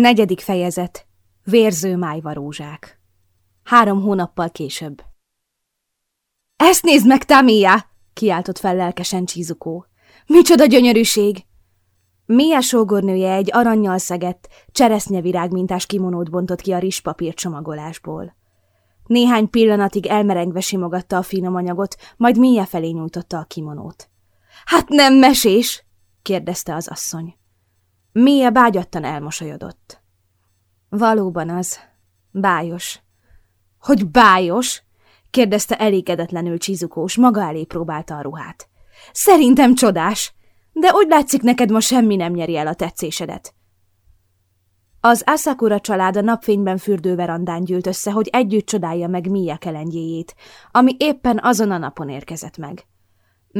Negyedik fejezet. Vérző májvarózsák. Három hónappal később. Ezt nézd meg, Tamia! kiáltott fel lelkesen Csizukó. Micsoda gyönyörűség! Mia sógornője egy aranyjal szegett, cseresznyevirág mintás kimonót bontott ki a rizspapír csomagolásból. Néhány pillanatig elmerengve simogatta a finom anyagot, majd Mia felé nyújtotta a kimonót. Hát nem mesés? kérdezte az asszony. Mia bágyattan elmosolyodott. Valóban az. Bájos. Hogy bájos? kérdezte elégedetlenül Csizukós, maga elé próbálta a ruhát. Szerintem csodás, de úgy látszik neked ma semmi nem nyeri el a tetszésedet. Az Asakura család a napfényben fürdő verandán gyűlt össze, hogy együtt csodálja meg Mia kelendjéjét, ami éppen azon a napon érkezett meg.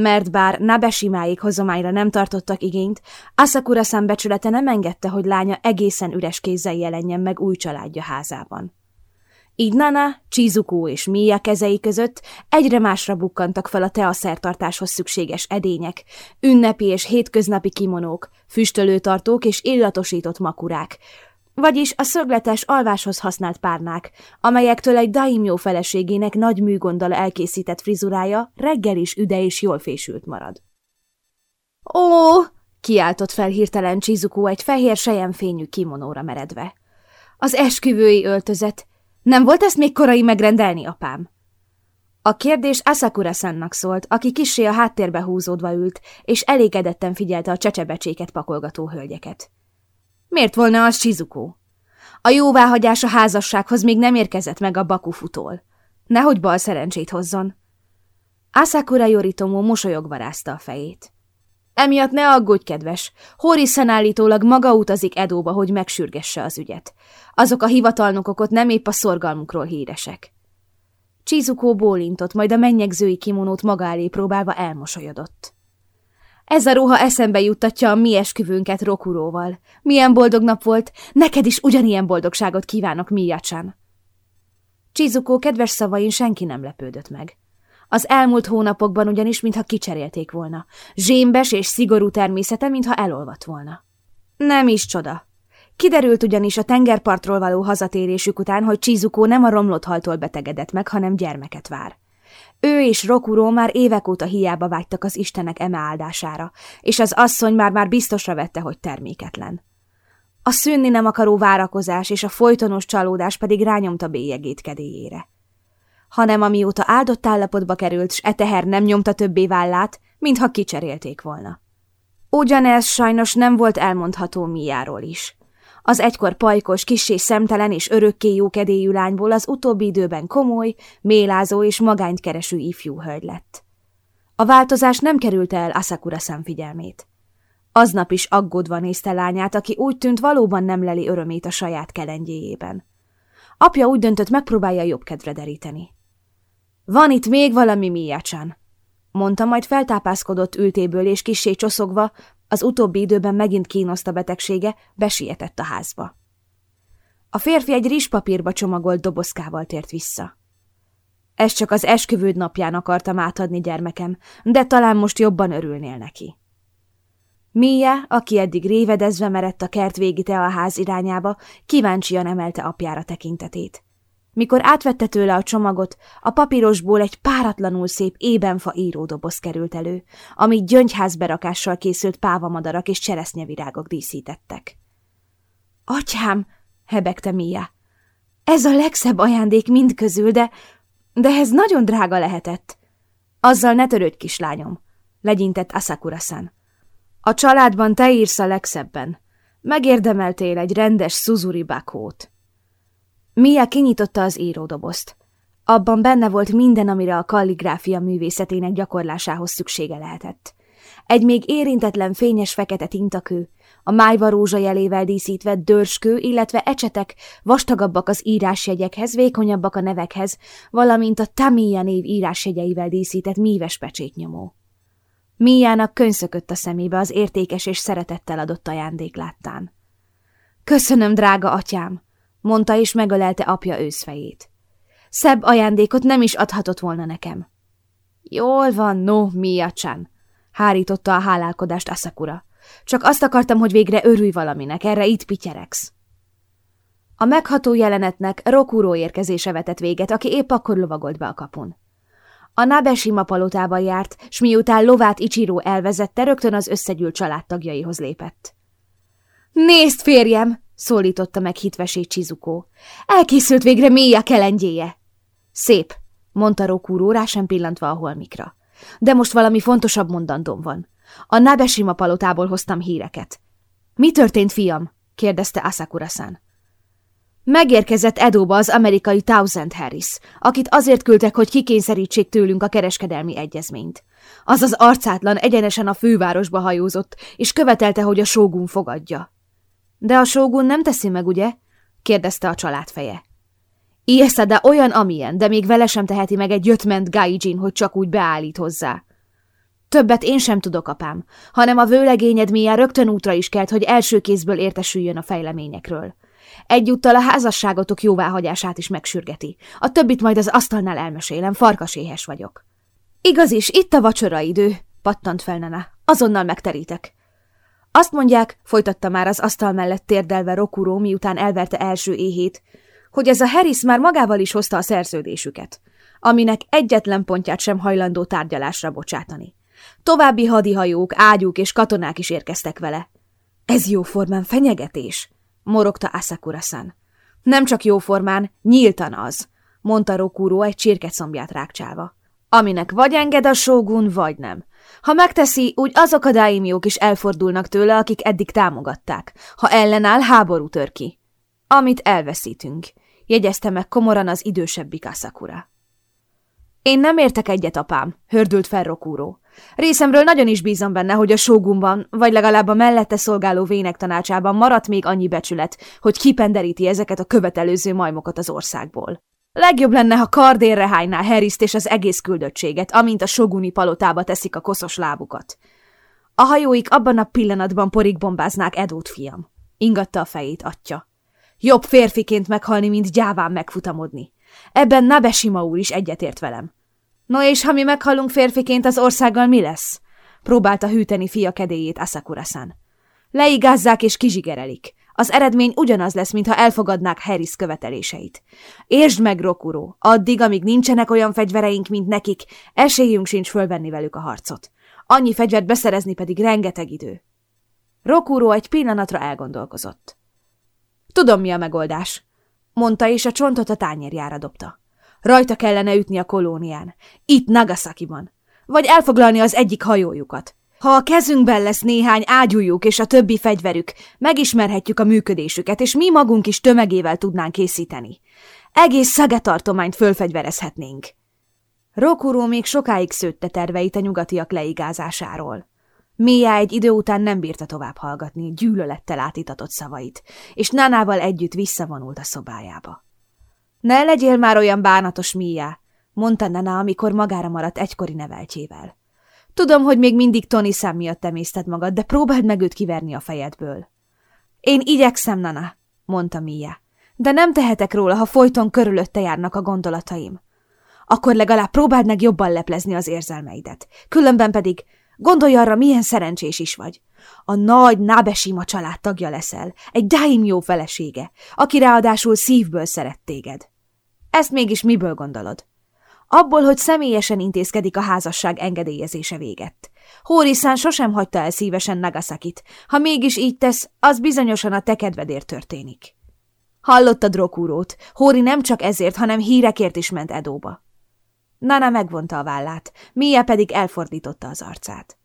Mert bár Nabesimáig hozományra nem tartottak igényt, Asakura szembecsülete nem engedte, hogy lánya egészen üres kézzel jelenjen meg új családja házában. Így Nana, Chizuko és Mia kezei között egyre másra bukkantak fel a teaszertartáshoz szükséges edények, ünnepi és hétköznapi kimonók, füstölőtartók és illatosított makurák, vagyis a szögletes alváshoz használt párnák, amelyektől egy daimyo feleségének nagy műgonddal elkészített frizurája reggel is üde és jól fésült marad. Ó! kiáltott fel hirtelen Chizuko egy fehér sejemfényű kimonóra meredve. Az esküvői öltözet. Nem volt ezt még korai megrendelni, apám? A kérdés Asakura Sannak szólt, aki kissé a háttérbe húzódva ült, és elégedetten figyelte a csecsebecséket pakolgató hölgyeket. Miért volna az Shizuko? A jóváhagyás a házassághoz még nem érkezett meg a Bakufutól. Nehogy bal szerencsét hozzon. Asakura Yoritomo mosolyogva rázta a fejét. Emiatt ne aggódj, kedves. Horisen állítólag maga utazik Edóba, hogy megsürgesse az ügyet. Azok a hivatalnokok nem épp a szorgalmukról híresek. Csizukó bólintott, majd a mennyegzői kimonót maga elé próbálva elmosolyodott. Ez a ruha eszembe juttatja a mi esküvőnket Rokuróval. Milyen boldog nap volt, neked is ugyanilyen boldogságot kívánok, Miyacsan. Csizukó kedves szavain senki nem lepődött meg. Az elmúlt hónapokban ugyanis, mintha kicserélték volna. Zsémbes és szigorú természete, mintha elolvadt volna. Nem is csoda. Kiderült ugyanis a tengerpartról való hazatérésük után, hogy Csizukó nem a romlott haltól betegedett meg, hanem gyermeket vár. Ő és Rokuró már évek óta hiába vágytak az Istenek eme áldására, és az asszony már-már biztosra vette, hogy terméketlen. A szűnni nem akaró várakozás és a folytonos csalódás pedig rányomta bélyegét kedélyére. Hanem amióta áldott állapotba került, s e teher nem nyomta többé vállát, mintha kicserélték volna. Ugyanez sajnos nem volt elmondható Miáról is. Az egykor pajkos, kissé szemtelen és örökké jókedélyű lányból az utóbbi időben komoly, mélázó és magányt kereső ifjú hölgy lett. A változás nem került el Asakura szemfigyelmét. Aznap is aggódva nézte lányát, aki úgy tűnt valóban nem leli örömét a saját kelendjéjében. Apja úgy döntött, megpróbálja jobb kedvre deríteni. Van itt még valami, Miacsan, mondta, majd feltápászkodott ültéből, és kissé csoszogva, az utóbbi időben megint kínoszta betegsége, besietett a házba. A férfi egy rizspapírba csomagolt dobozkával tért vissza. Ez csak az esküvőd napján akartam átadni gyermekem, de talán most jobban örülnél neki. Mia, aki eddig révedezve merett a kert végi ház irányába, kíváncsian emelte apjára tekintetét. Mikor átvette tőle a csomagot, a papírosból egy páratlanul szép ébenfa íródoboz került elő, amit gyöngyházberakással készült pávamadarak és cseresznyevirágok díszítettek. Atyám, hebegte Mia, ez a legszebb ajándék mind közül, de, de ez nagyon drága lehetett. Azzal ne törődj, kislányom, legyintett Asakura-san. A családban te írsz a legszebben. Megérdemeltél egy rendes Suzuri bakót. Mia kinyitotta az íródobozt. Abban benne volt minden, amire a kalligráfia művészetének gyakorlásához szüksége lehetett. Egy még érintetlen fényes fekete tintakő, a májva rózsa jelével díszítve dörskő, illetve ecsetek vastagabbak az írásjegyekhez, vékonyabbak a nevekhez, valamint a Tamiya név írásjegyeivel díszített míves pecsétnyomó. Míjának könyszökött a szemébe az értékes és szeretettel adott ajándék láttán. Köszönöm, drága atyám! Mondta és megölelte apja őszfejét. Szebb ajándékot nem is adhatott volna nekem. Jól van, no, Mia-chan, hárította a hálálkodást Asakura. Csak azt akartam, hogy végre örülj valaminek, erre itt pityeregsz. A megható jelenetnek Rokuro érkezése vetett véget, aki épp akkor lovagolt be a kapun. A Nabeshima palotában járt, s miután lovát Ichiro elvezette, rögtön az összegyűlt családtagjaihoz lépett. Nézd, férjem! Szólította meg hitvesét Chizuko. Elkészült végre Mia kelendjéje! Szép, mondta Rokuro, rá sem pillantva a holmikra. De most valami fontosabb mondandóm van. A Nabeshima palotából hoztam híreket. Mi történt, fiam? kérdezte Asakura-san. Megérkezett Edóba az amerikai Thousand Harris, akit azért küldtek, hogy kikényszerítsék tőlünk a kereskedelmi egyezményt. Az az arcátlan egyenesen a fővárosba hajózott, és követelte, hogy a sógun fogadja. De a sógun nem teszi meg, ugye? kérdezte a család feje. Ijesza, de olyan, amilyen, de még vele sem teheti meg egy jöttment gaijin, hogy csak úgy beállít hozzá. Többet én sem tudok, apám, hanem a vőlegényed milyen rögtön útra is kelt, hogy első kézből értesüljön a fejleményekről. Egyúttal a házasságotok jóváhagyását is megsürgeti. A többit majd az asztalnál elmesélem, farkaséhes vagyok. Igaz is, itt a vacsora idő, pattant fel Nana. Azonnal megterítek. Azt mondják, folytatta már az asztal mellett térdelve Rokuro, miután elverte első éhét, hogy ez a Harris már magával is hozta a szerződésüket, aminek egyetlen pontját sem hajlandó tárgyalásra bocsátani. További hadihajók, ágyúk és katonák is érkeztek vele. Ez jóformán fenyegetés, morogta Asakura-san. Nem csak jóformán, nyíltan az, mondta Rokuro egy csirkecombját rákcsálva. Aminek vagy enged a sógun, vagy nem. Ha megteszi, úgy azok a daimjók is elfordulnak tőle, akik eddig támogatták. Ha ellenáll, háború tör ki. Amit elveszítünk, jegyezte meg komoran az idősebbik Asakura. Én nem értek egyet, apám, hördült fel Rokuro. Részemről nagyon is bízom benne, hogy a sógunban, vagy legalább a mellette szolgáló vének tanácsában maradt még annyi becsület, hogy kipenderíti ezeket a követelőző majmokat az országból. Legjobb lenne, ha kardérre hányná Heriszt és az egész küldöttséget, amint a soguni palotába teszik a koszos lábukat. A hajóik abban a pillanatban porig bombáznák Edót, fiam. Ingatta a fejét atya. Jobb férfiként meghalni, mint gyáván megfutamodni. Ebben Nabesima úr is egyetért velem. No és ha mi meghalunk férfiként, az országgal mi lesz? Próbálta hűteni fia kedélyét Asakura-san. Leigázzák és kizsigerelik. Az eredmény ugyanaz lesz, mintha elfogadnák Harris követeléseit. Értsd meg, Rokuro, addig, amíg nincsenek olyan fegyvereink, mint nekik, esélyünk sincs fölvenni velük a harcot. Annyi fegyvert beszerezni pedig rengeteg idő. Rokuro egy pillanatra elgondolkozott. Tudom, mi a megoldás, mondta, és a csontot a tányérjára dobta. Rajta kellene ütni a kolónián. Itt Nagasakiban. Vagy elfoglalni az egyik hajójukat. Ha a kezünkben lesz néhány ágyújuk és a többi fegyverük, megismerhetjük a működésüket, és mi magunk is tömegével tudnánk készíteni. Egész szagetartományt fölfegyverezhetnénk. Rokuro még sokáig szőtte terveit a nyugatiak leigázásáról. Mia egy idő után nem bírta tovább hallgatni gyűlölettel átítatott szavait, és Nanával együtt visszavonult a szobájába. Ne legyél már olyan bánatos, Mia, mondta Nana, amikor magára maradt egykori neveltjével. Tudom, hogy még mindig Tony szám miatt temészted magad, de próbáld meg őt kiverni a fejedből. Én igyekszem, Nana, mondta Mia, de nem tehetek róla, ha folyton körülötte járnak a gondolataim. Akkor legalább próbáld meg jobban leplezni az érzelmeidet. Különben pedig gondolj arra, milyen szerencsés is vagy. A nagy Nabesima család tagja leszel, egy daimyo felesége, aki ráadásul szívből szeret téged. Ezt mégis miből gondolod? Abból, hogy személyesen intézkedik a házasság engedélyezése véget. Hóriszán sosem hagyta el szívesen Nagasakit. Ha mégis így tesz, az bizonyosan a te kedvedért történik. Hallottad Rokurót, Hóri nem csak ezért, hanem hírekért is ment Edóba. Nana megvonta a vállát, Mia pedig elfordította az arcát.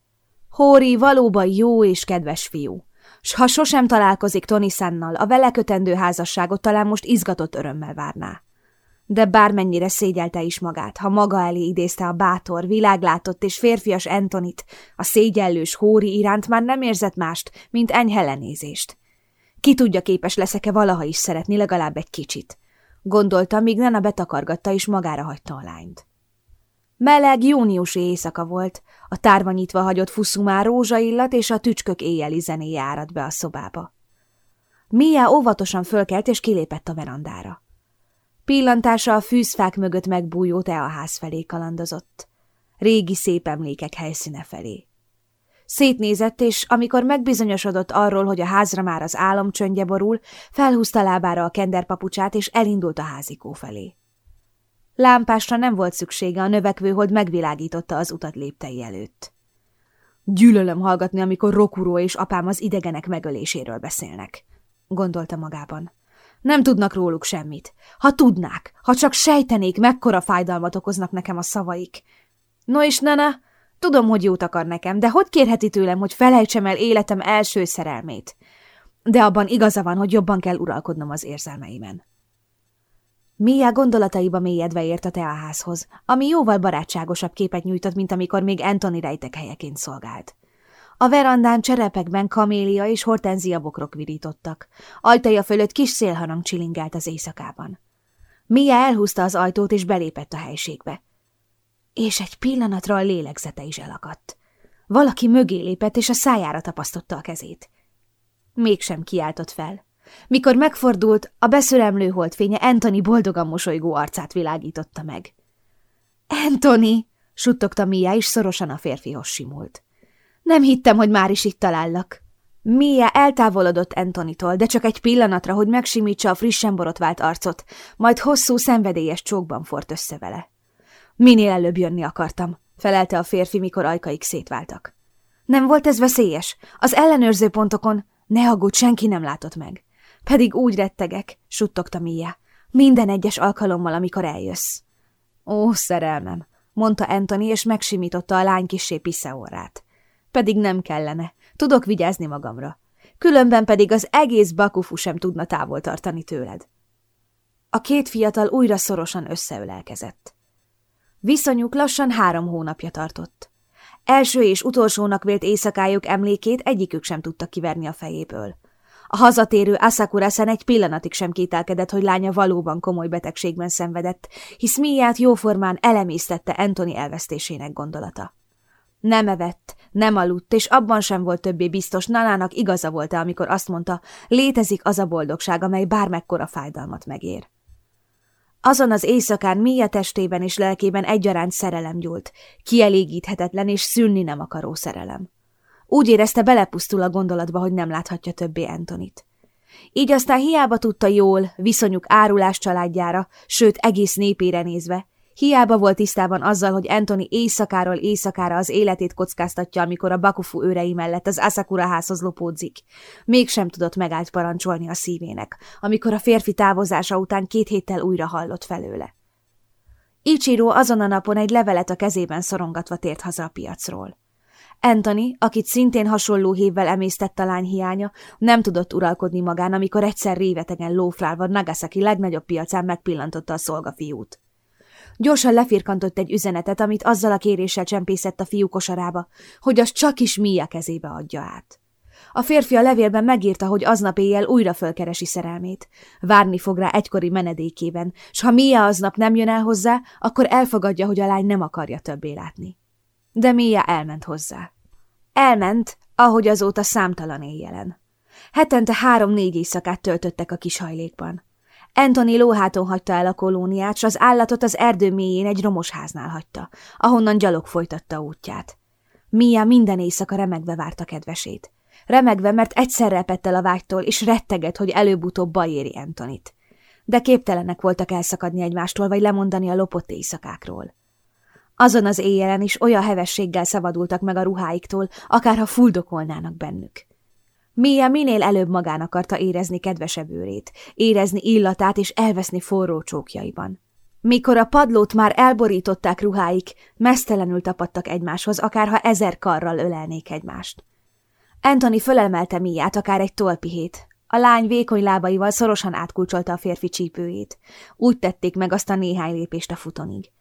Hóri valóban jó és kedves fiú, s ha sosem találkozik Tony Sannal, a vele kötendő házasságot talán most izgatott örömmel várná de bármennyire szégyelte is magát, ha maga elé idézte a bátor, világlátott és férfias Antonit, a szégyellős hóri iránt már nem érzett mást, mint enyhe lenézést. Ki tudja, képes leszek-e valaha is szeretni legalább egy kicsit. Gondolta, míg Nana betakargatta és magára hagyta a lányt. Meleg júniusi éjszaka volt, a tárva nyitva hagyott fuszumár rózsaillat és a tücskök éjjeli zenéje árad be a szobába. Mia óvatosan fölkelt és kilépett a verandára. Pillantása a fűzfák mögött megbújó teaház felé kalandozott. Régi szép emlékek helyszíne felé. Szétnézett, és amikor megbizonyosodott arról, hogy a házra már az álomcsöndje borul, felhúzta lábára a kenderpapucsát, és elindult a házikó felé. Lámpásra nem volt szüksége, a növekvő hold megvilágította az utat léptei előtt. Gyűlölöm hallgatni, amikor Rokuró és apám az idegenek megöléséről beszélnek, gondolta magában. Nem tudnak róluk semmit. Ha tudnák, ha csak sejtenék, mekkora fájdalmat okoznak nekem a szavaik. No és Nana, tudom, hogy jót akar nekem, de hogy kérheti tőlem, hogy felejtsem el életem első szerelmét? De abban igaza van, hogy jobban kell uralkodnom az érzelmeimen. Mia gondolataiba mélyedve ért a teaházhoz, ami jóval barátságosabb képet nyújtott, mint amikor még Anthony rejtek helyeként szolgált. A verandán cserepekben kamélia és hortenzia bokrok virítottak. Ajtaja fölött kis szélharang csilingelt az éjszakában. Mia elhúzta az ajtót és belépett a helységbe. És egy pillanatra a lélegzete is elakadt. Valaki mögé lépett, és a szájára tapasztotta a kezét. Mégsem kiáltott fel. Mikor megfordult, a beszüremlő holdfénye Anthony boldogan mosolygó arcát világította meg. – Anthony! – suttogta Mia, és szorosan a férfihoz simult. Nem hittem, hogy már is itt talállak. Mia eltávolodott Antonitól, de csak egy pillanatra, hogy megsimítsa a frissen borotvált arcot, majd hosszú, szenvedélyes csókban fort össze vele. Minél előbb jönni akartam, felelte a férfi, mikor ajkaik szétváltak. Nem volt ez veszélyes? Az ellenőrző pontokon ne aggódj, senki nem látott meg. Pedig úgy rettegek, suttogta Mia. Minden egyes alkalommal, amikor eljössz. Ó, szerelmem, mondta Anthony, és megsimította a lány kissé piszeorrát. Pedig nem kellene. Tudok vigyázni magamra. Különben pedig az egész Bakufu sem tudna távol tartani tőled. A két fiatal újra szorosan összeölelkezett. Viszonyuk lassan három hónapja tartott. Első és utolsónak vélt éjszakájuk emlékét egyikük sem tudta kiverni a fejéből. A hazatérő Asakura-sen egy pillanatig sem kételkedett, hogy lánya valóban komoly betegségben szenvedett, hisz Miát jóformán elemésztette Anthony elvesztésének gondolata. Nem evett, nem aludt, és abban sem volt többé biztos, Nanának igaza volt-e, amikor azt mondta, létezik az a boldogság, amely bármekkora fájdalmat megér. Azon az éjszakán Mia testében és lelkében egyaránt szerelem gyúlt, kielégíthetetlen és szülni nem akaró szerelem. Úgy érezte, belepusztul a gondolatba, hogy nem láthatja többé Antonit. Így aztán hiába tudta jól, viszonyuk árulás családjára, sőt egész népére nézve, Hiába volt tisztában azzal, hogy Anthony éjszakáról éjszakára az életét kockáztatja, amikor a Bakufu őrei mellett az Asakura házhoz lopódzik. Mégsem tudott megállt parancsolni a szívének, amikor a férfi távozása után két héttel újra hallott felőle. Ichiro azon a napon egy levelet a kezében szorongatva tért haza a piacról. Anthony, akit szintén hasonló hévvel emésztett a lány hiánya, nem tudott uralkodni magán, amikor egyszer révetegen lófrálva Nagasaki legnagyobb piacán megpillantotta a szolgafiút. Gyorsan lefirkantott egy üzenetet, amit azzal a kéréssel csempészett a fiú kosarába, hogy az csak is Mia kezébe adja át. A férfi a levélben megírta, hogy aznap éjjel újra fölkeresi szerelmét. Várni fog rá egykori menedékében, s ha Mia aznap nem jön el hozzá, akkor elfogadja, hogy a lány nem akarja többé látni. De Mia elment hozzá. Elment, ahogy azóta számtalan éjjelen. Hetente három-négy éjszakát töltöttek a kis hajlékban. Anthony lóháton hagyta el a kolóniát, s az állatot az erdő mélyén egy romos háznál hagyta, ahonnan gyalog folytatta útját. Mia minden éjszaka remegve várta kedvesét. Remegve, mert egyszer repett el a vágytól, és retteget, hogy előbb-utóbb baj Antonit. De képtelenek voltak elszakadni egymástól, vagy lemondani a lopott éjszakákról. Azon az éjjelen is olyan hevességgel szabadultak meg a ruháiktól, akárha fuldokolnának bennük. Mia minél előbb magán akarta érezni kedvesebb őrét, érezni illatát és elveszni forró csókjaiban. Mikor a padlót már elborították ruháik, mesztelenül tapadtak egymáshoz, akárha ezer karral ölelnék egymást. Anthony fölemelte Miát akár egy tolpihét. A lány vékony lábaival szorosan átkulcsolta a férfi csípőjét. Úgy tették meg azt a néhány lépést a futonig.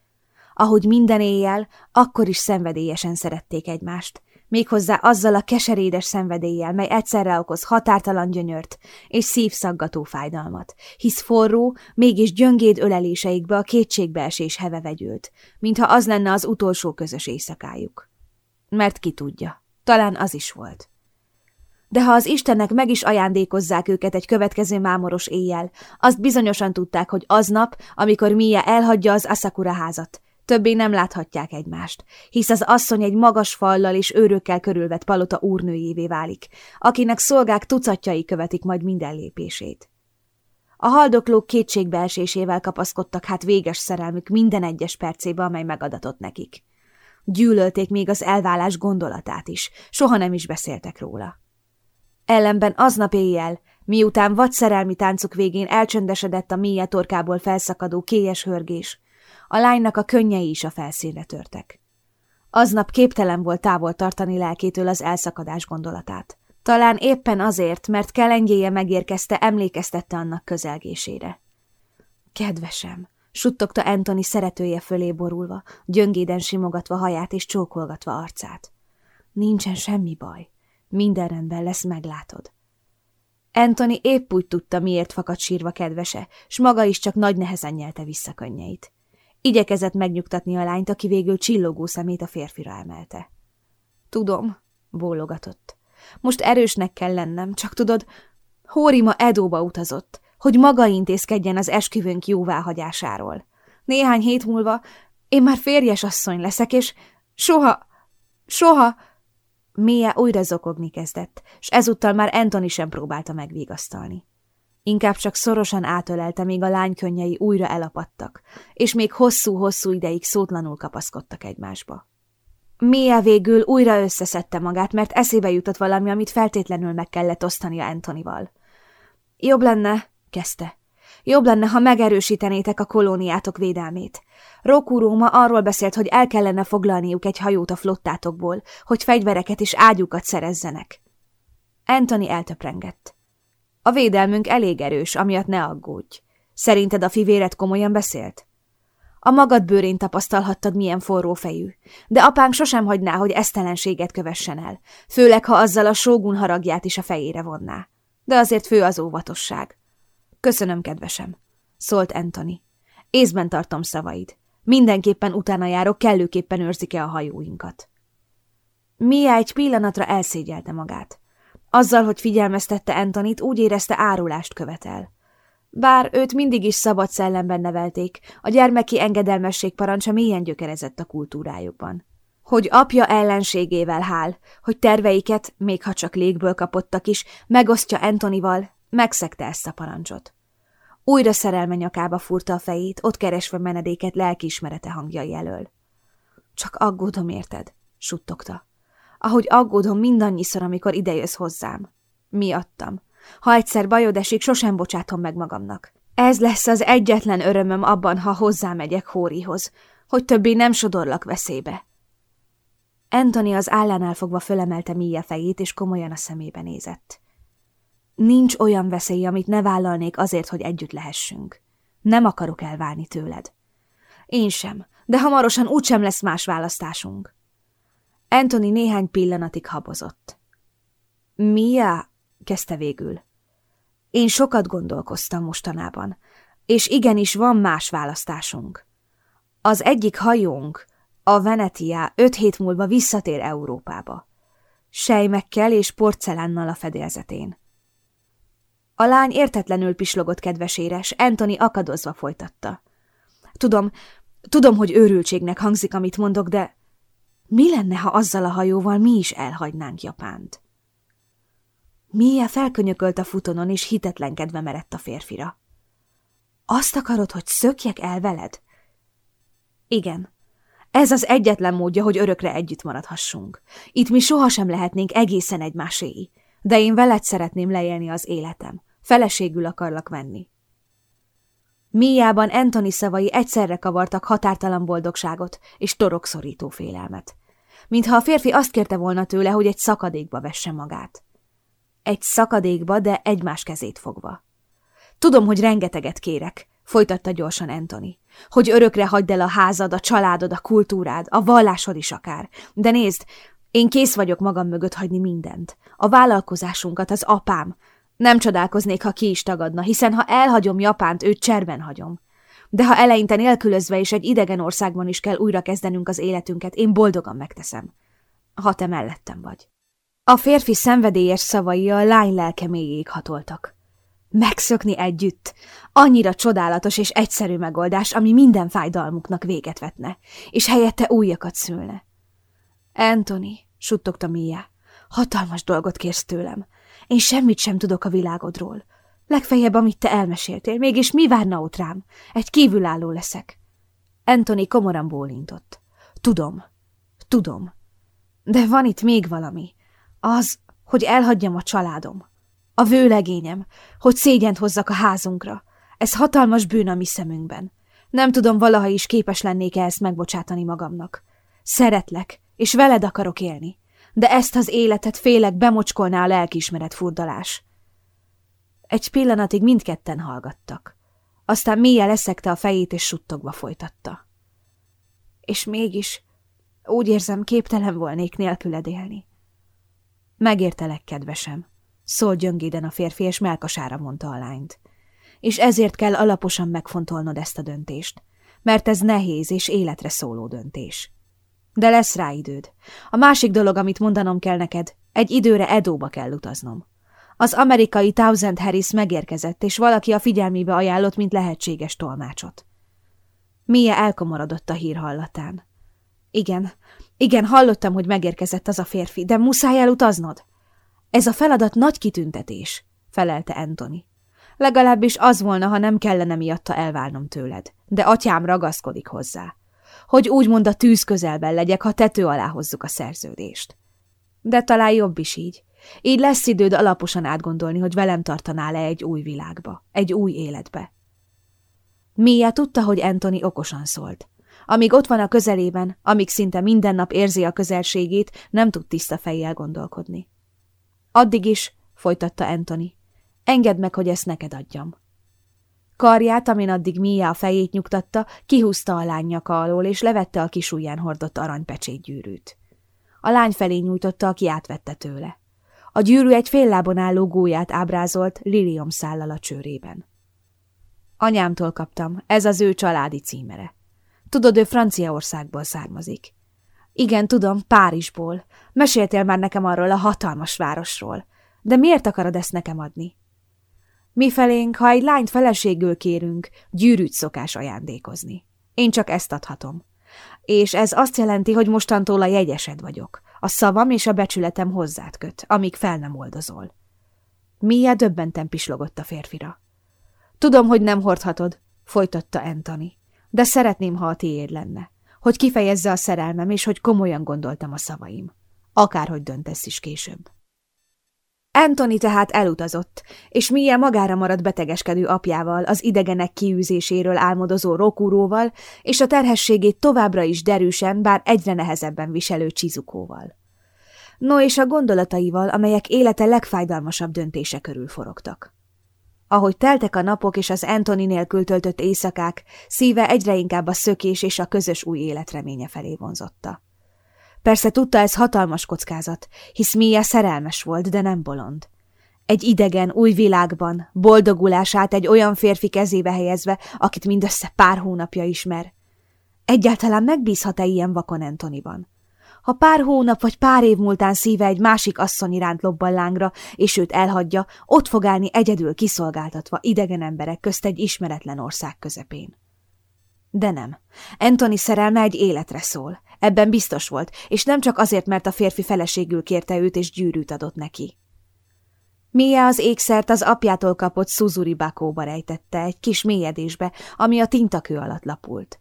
Ahogy minden éjjel, akkor is szenvedélyesen szerették egymást méghozzá azzal a keserédes szenvedéllyel, mely egyszerre okoz határtalan gyönyört és szívszaggató fájdalmat, hisz forró, mégis gyöngéd öleléseikbe a kétségbeesés heve vegyült, mintha az lenne az utolsó közös éjszakájuk. Mert ki tudja, talán az is volt. De ha az istenek meg is ajándékozzák őket egy következő mámoros éjjel, azt bizonyosan tudták, hogy aznap, amikor Mia elhagyja az Asakura házat, többé nem láthatják egymást, hisz az asszony egy magas fallal és őrökkel körülvett palota úrnőjévé válik, akinek szolgák tucatjai követik majd minden lépését. A haldoklók kétségbeesésével kapaszkodtak hát véges szerelmük minden egyes percébe, amely megadatott nekik. Gyűlölték még az elválás gondolatát is, soha nem is beszéltek róla. Ellenben aznap éjjel, miután vagy szerelmi táncuk végén elcsöndesedett a mélye torkából felszakadó kélyes hörgés, a lánynak a könnyei is a felszínre törtek. Aznap képtelen volt távol tartani lelkétől az elszakadás gondolatát. Talán éppen azért, mert kelengéje megérkezte, emlékeztette annak közelgésére. Kedvesem, suttogta Anthony szeretője fölé borulva, gyöngéden simogatva haját és csókolgatva arcát. Nincsen semmi baj. Minden rendben lesz, meglátod. Anthony épp úgy tudta, miért fakadt sírva kedvese, s maga is csak nagy nehezen nyelte vissza könnyeit. Igyekezett megnyugtatni a lányt, aki végül csillogó szemét a férfira emelte. Tudom, bólogatott. Most erősnek kell lennem, csak tudod, Hórima Edóba utazott, hogy maga intézkedjen az esküvőnk jóváhagyásáról. Néhány hét múlva én már férjes asszony leszek, és soha, soha... Mia újra zokogni kezdett, és ezúttal már Anthony sem próbálta megvigasztalni. Inkább csak szorosan átölelte, még a lány könnyei újra elapadtak, és még hosszú-hosszú ideig szótlanul kapaszkodtak egymásba. Mia végül újra összeszedte magát, mert eszébe jutott valami, amit feltétlenül meg kellett osztania Antonival. Jobb lenne, kezdte. Jobb lenne, ha megerősítenétek a kolóniátok védelmét. Róma arról beszélt, hogy el kellene foglalniuk egy hajót a flottátokból, hogy fegyvereket és ágyukat szerezzenek. Anthony eltöprengett. A védelmünk elég erős, amiatt ne aggódj. Szerinted a fivéret komolyan beszélt? A magad bőrén tapasztalhattad, milyen forró fejű, de apánk sosem hagyná, hogy esztelenséget kövessen el, főleg, ha azzal a sógun haragját is a fejére vonná. De azért fő az óvatosság. Köszönöm, kedvesem, szólt Anthony. Észben tartom szavaid. Mindenképpen utána járok, kellőképpen őrzik-e a hajóinkat. Mia egy pillanatra elszégyelte magát. Azzal, hogy figyelmeztette Antonit, úgy érezte árulást követel. Bár őt mindig is szabad szellemben nevelték, a gyermeki engedelmesség parancsa mélyen gyökerezett a kultúrájukban. Hogy apja ellenségével hál, hogy terveiket, még ha csak légből kapottak is, megosztja Antonival, megszegte ezt a parancsot. Újra szerelme nyakába furta a fejét, ott keresve menedéket lelkiismerete hangjai elől. Csak aggódom érted, suttogta. Ahogy aggódom mindannyiszor, amikor idejössz hozzám. Miattam. Ha egyszer bajod esik, sosem bocsátom meg magamnak. Ez lesz az egyetlen örömöm abban, ha hozzámegyek Hórihoz, hogy többé nem sodorlak veszélybe. Anthony az állánál fogva fölemelte Mia fejét, és komolyan a szemébe nézett. Nincs olyan veszély, amit ne vállalnék azért, hogy együtt lehessünk. Nem akarok elválni tőled. Én sem, de hamarosan úgysem lesz más választásunk. Anthony néhány pillanatig habozott. Mia, kezdte végül. Én sokat gondolkoztam mostanában, és igenis van más választásunk. Az egyik hajónk, a Venetia öt hét múlva visszatér Európába. Sejmekkel és porcelánnal a fedélzetén. A lány értetlenül pislogott kedvesére, Anthony akadozva folytatta. Tudom, tudom, hogy őrültségnek hangzik, amit mondok, de mi lenne, ha azzal a hajóval mi is elhagynánk Japánt? Mia felkönyökölt a futonon, és hitetlenkedve merett a férfira. Azt akarod, hogy szökjek el veled? Igen. Ez az egyetlen módja, hogy örökre együtt maradhassunk. Itt mi sohasem lehetnénk egészen egymáséi, de én veled szeretném leélni az életem. Feleségül akarlak venni. Míjában Anthony szavai egyszerre kavartak határtalan boldogságot és torokszorító félelmet. Mintha a férfi azt kérte volna tőle, hogy egy szakadékba vesse magát. Egy szakadékba, de egymás kezét fogva. Tudom, hogy rengeteget kérek, folytatta gyorsan Anthony. Hogy örökre hagyd el a házad, a családod, a kultúrád, a vallásod is akár. De nézd, én kész vagyok magam mögött hagyni mindent. A vállalkozásunkat, az apám. Nem csodálkoznék, ha ki is tagadna, hiszen ha elhagyom Japánt, őt cserben hagyom. De ha eleinte nélkülözve és egy idegen országban is kell újra kezdenünk az életünket, én boldogan megteszem. Ha te mellettem vagy. A férfi szenvedélyes szavai a lány lelke mélyéig hatoltak. Megszökni együtt. Annyira csodálatos és egyszerű megoldás, ami minden fájdalmuknak véget vetne, és helyette újakat szülne. Anthony, suttogta Mia, hatalmas dolgot kérsz tőlem. Én semmit sem tudok a világodról. Legfeljebb, amit te elmeséltél, mégis mi várna ott rám? Egy kívülálló leszek. Anthony komoran bólintott. Tudom, tudom. De van itt még valami. Az, hogy elhagyjam a családom. A vőlegényem, hogy szégyent hozzak a házunkra. Ez hatalmas bűn a mi szemünkben. Nem tudom, valaha is képes lennék-e ezt megbocsátani magamnak. Szeretlek, és veled akarok élni. De ezt az életet félek bemocskolná a lelkiismeret furdalás. Egy pillanatig mindketten hallgattak. Aztán mélyen leszekte a fejét, és suttogva folytatta. És mégis úgy érzem, képtelen volnék nélküled élni. Megértelek, kedvesem, Szól gyöngéden a férfi, és melkasára mondta a lányt. És ezért kell alaposan megfontolnod ezt a döntést, mert ez nehéz és életre szóló döntés. De lesz rá időd. A másik dolog, amit mondanom kell neked, egy időre Edóba kell utaznom. Az amerikai Thousand Harris megérkezett, és valaki a figyelmébe ajánlott, mint lehetséges tolmácsot. Mia elkomorodott a hír hallatán. Igen, igen, hallottam, hogy megérkezett az a férfi, de muszáj elutaznod. Ez a feladat nagy kitüntetés, felelte Anthony. Legalábbis az volna, ha nem kellene miatta elválnom tőled, de atyám ragaszkodik hozzá. Hogy úgymond a tűz közelben legyek, ha tető alá hozzuk a szerződést. De talán jobb is így. Így lesz időd alaposan átgondolni, hogy velem tartanál-e egy új világba, egy új életbe. Mia tudta, hogy Anthony okosan szólt. Amíg ott van a közelében, amíg szinte minden nap érzi a közelségét, nem tud tiszta fejjel gondolkodni. Addig is, folytatta Anthony. Engedd meg, hogy ezt neked adjam. Karját, amin addig Mia a fejét nyugtatta, kihúzta a lány nyaka alól, és levette a kis ujján hordott aranypecsétgyűrűt. A lány felé nyújtotta, aki átvette tőle. A gyűrű egy fél lábon álló gólyát ábrázolt lilium szállal a csőrében. Anyámtól kaptam, ez az ő családi címere. Tudod, ő Franciaországból származik. Igen, tudom, Párizsból. Meséltél már nekem arról a hatalmas városról. De miért akarod ezt nekem adni? Mifelénk, ha egy lányt feleségül kérünk, gyűrűt szokás ajándékozni. Én csak ezt adhatom. És ez azt jelenti, hogy mostantól a jegyesed vagyok. A szavam és a becsületem hozzád köt, amíg fel nem oldozol. Mia döbbenten pislogott a férfira. Tudom, hogy nem hordhatod, folytatta Anthony, de szeretném, ha a tiéd lenne hogy kifejezze a szerelmem, és hogy komolyan gondoltam a szavaim. Akárhogy döntesz is később. Anthony tehát elutazott, és Mia magára maradt betegeskedő apjával, az idegenek kiűzéséről álmodozó rokúróval, és a terhességét továbbra is derűsen, bár egyre nehezebben viselő csizukóval. No, és a gondolataival, amelyek élete legfájdalmasabb döntése körül forogtak. Ahogy teltek a napok és az Antoninél töltött éjszakák, szíve egyre inkább a szökés és a közös új életreménye felé vonzotta. Persze tudta, ez hatalmas kockázat, hisz Mia szerelmes volt, de nem bolond. Egy idegen, új világban, boldogulását egy olyan férfi kezébe helyezve, akit mindössze pár hónapja ismer. Egyáltalán megbízhat-e ilyen vakon Antoniban? Ha pár hónap vagy pár év múltán szíve egy másik asszony iránt lobbal lángra, és őt elhagyja, ott fog állni egyedül kiszolgáltatva idegen emberek közt egy ismeretlen ország közepén. De nem. Anthony szerelme egy életre szól. Ebben biztos volt, és nem csak azért, mert a férfi feleségül kérte őt és gyűrűt adott neki. Mia az ékszert az apjától kapott Suzuri bakóba rejtette, egy kis mélyedésbe, ami a tintakő alatt lapult.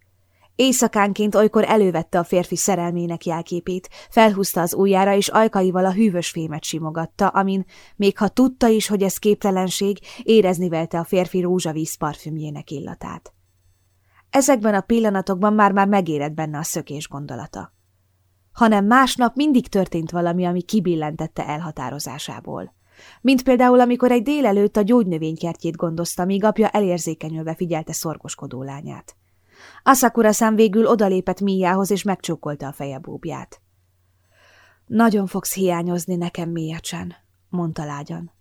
Éjszakánként olykor elővette a férfi szerelmének jelképét, felhúzta az ujjára, és ajkaival a hűvös fémet simogatta, amin, még ha tudta is, hogy ez képtelenség, érezni velte a férfi rózsavíz parfümjének illatát. Ezekben a pillanatokban már-már megérett benne a szökés gondolata. Hanem másnap mindig történt valami, ami kibillentette elhatározásából. Mint például, amikor egy délelőtt a gyógynövénykertjét gondozta, míg apja elérzékenyülve figyelte szorgoskodó lányát. Asakura szám végül odalépett Miához, és megcsókolta a feje búbját. Nagyon fogsz hiányozni nekem, Mia-chan, mondta lágyan.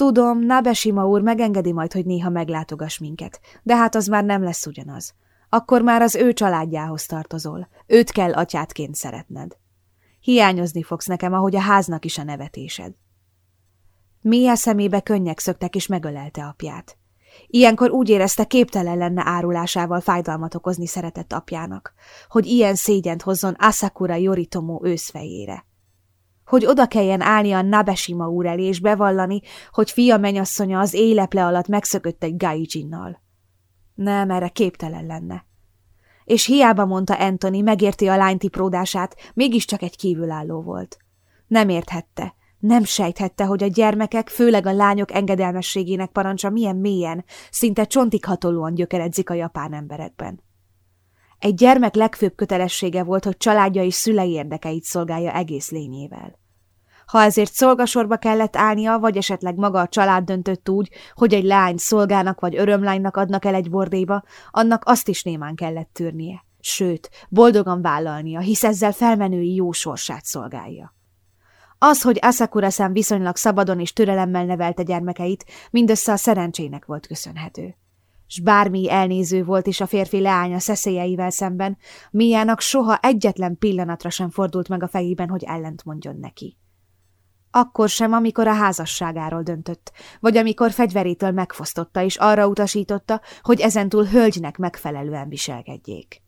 Tudom, Nabesima úr megengedi majd, hogy néha meglátogass minket, de hát az már nem lesz ugyanaz. Akkor már az ő családjához tartozol. Őt kell atyátként szeretned. Hiányozni fogsz nekem, ahogy a háznak is a nevetésed. Mia szemébe könnyek szöktek, és megölelte apját. Ilyenkor úgy érezte, képtelen lenne árulásával fájdalmat okozni szeretett apjának, hogy ilyen szégyent hozzon Asakura Yoritomo őszfejére. Hogy oda kelljen állni a Nabesima úr elé és bevallani, hogy fia menyasszonya az éleple alatt megszökött egy Gaijinnal. Nem, erre képtelen lenne. És hiába mondta Anthony, megérti a lány tipródását, mégiscsak egy kívülálló volt. Nem érthette, nem sejthette, hogy a gyermekek, főleg a lányok engedelmességének parancsa milyen mélyen, szinte csontig hatolóan gyökeredzik a japán emberekben. Egy gyermek legfőbb kötelessége volt, hogy családja és szülei érdekeit szolgálja egész lényével. Ha ezért szolgasorba kellett állnia, vagy esetleg maga a család döntött úgy, hogy egy lány szolgának vagy örömlánynak adnak el egy bordéba, annak azt is némán kellett tűrnie. Sőt, boldogan vállalnia, hisz ezzel felmenői jó sorsát szolgálja. Az, hogy Asakura szám viszonylag szabadon és türelemmel nevelte gyermekeit, mindössze a szerencsének volt köszönhető. S bármi elnéző volt is a férfi leánya szeszélyeivel szemben, Miának soha egyetlen pillanatra sem fordult meg a fejében, hogy ellent mondjon neki. Akkor sem, amikor a házasságáról döntött, vagy amikor fegyverétől megfosztotta és arra utasította, hogy ezentúl hölgynek megfelelően viselkedjék.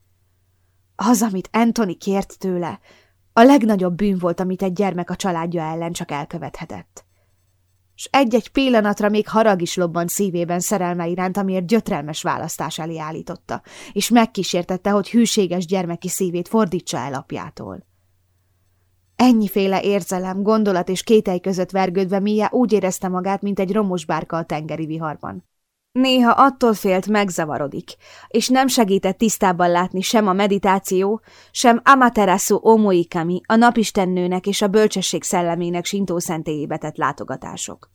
Az, amit Anthony kért tőle, a legnagyobb bűn volt, amit egy gyermek a családja ellen csak elkövethetett. S egy-egy pillanatra még harag is lobbant szívében szerelme iránt, amiért gyötrelmes választás elé állította, és megkísértette, hogy hűséges gyermeki szívét fordítsa el apjától. Ennyiféle érzelem, gondolat és kételj között vergődve Mia úgy érezte magát, mint egy romos bárka a tengeri viharban. Néha attól félt megzavarodik, és nem segített tisztában látni sem a meditáció, sem Amaterasu Omoikami, a napistennőnek és a bölcsesség szellemének sintó szentélyébe tett látogatások.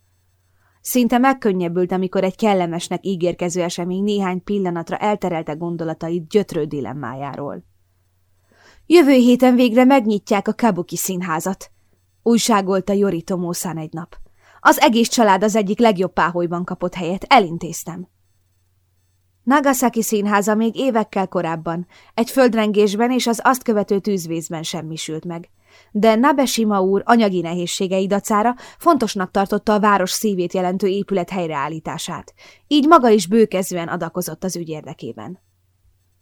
Szinte megkönnyebbült, amikor egy kellemesnek ígérkező esemény néhány pillanatra elterelte gondolatait gyötrő dilemmájáról. Jövő héten végre megnyitják a Kabuki színházat, újságolta Yoritomo San egy nap. Az egész család az egyik legjobb páholyban kapott helyet, elintéztem. Nagasaki színháza még évekkel korábban, egy földrengésben és az azt követő tűzvészben semmisült meg. De Nabeshima úr anyagi nehézségei dacára fontosnak tartotta a város szívét jelentő épület helyreállítását, így maga is bőkezően adakozott az ügy érdekében.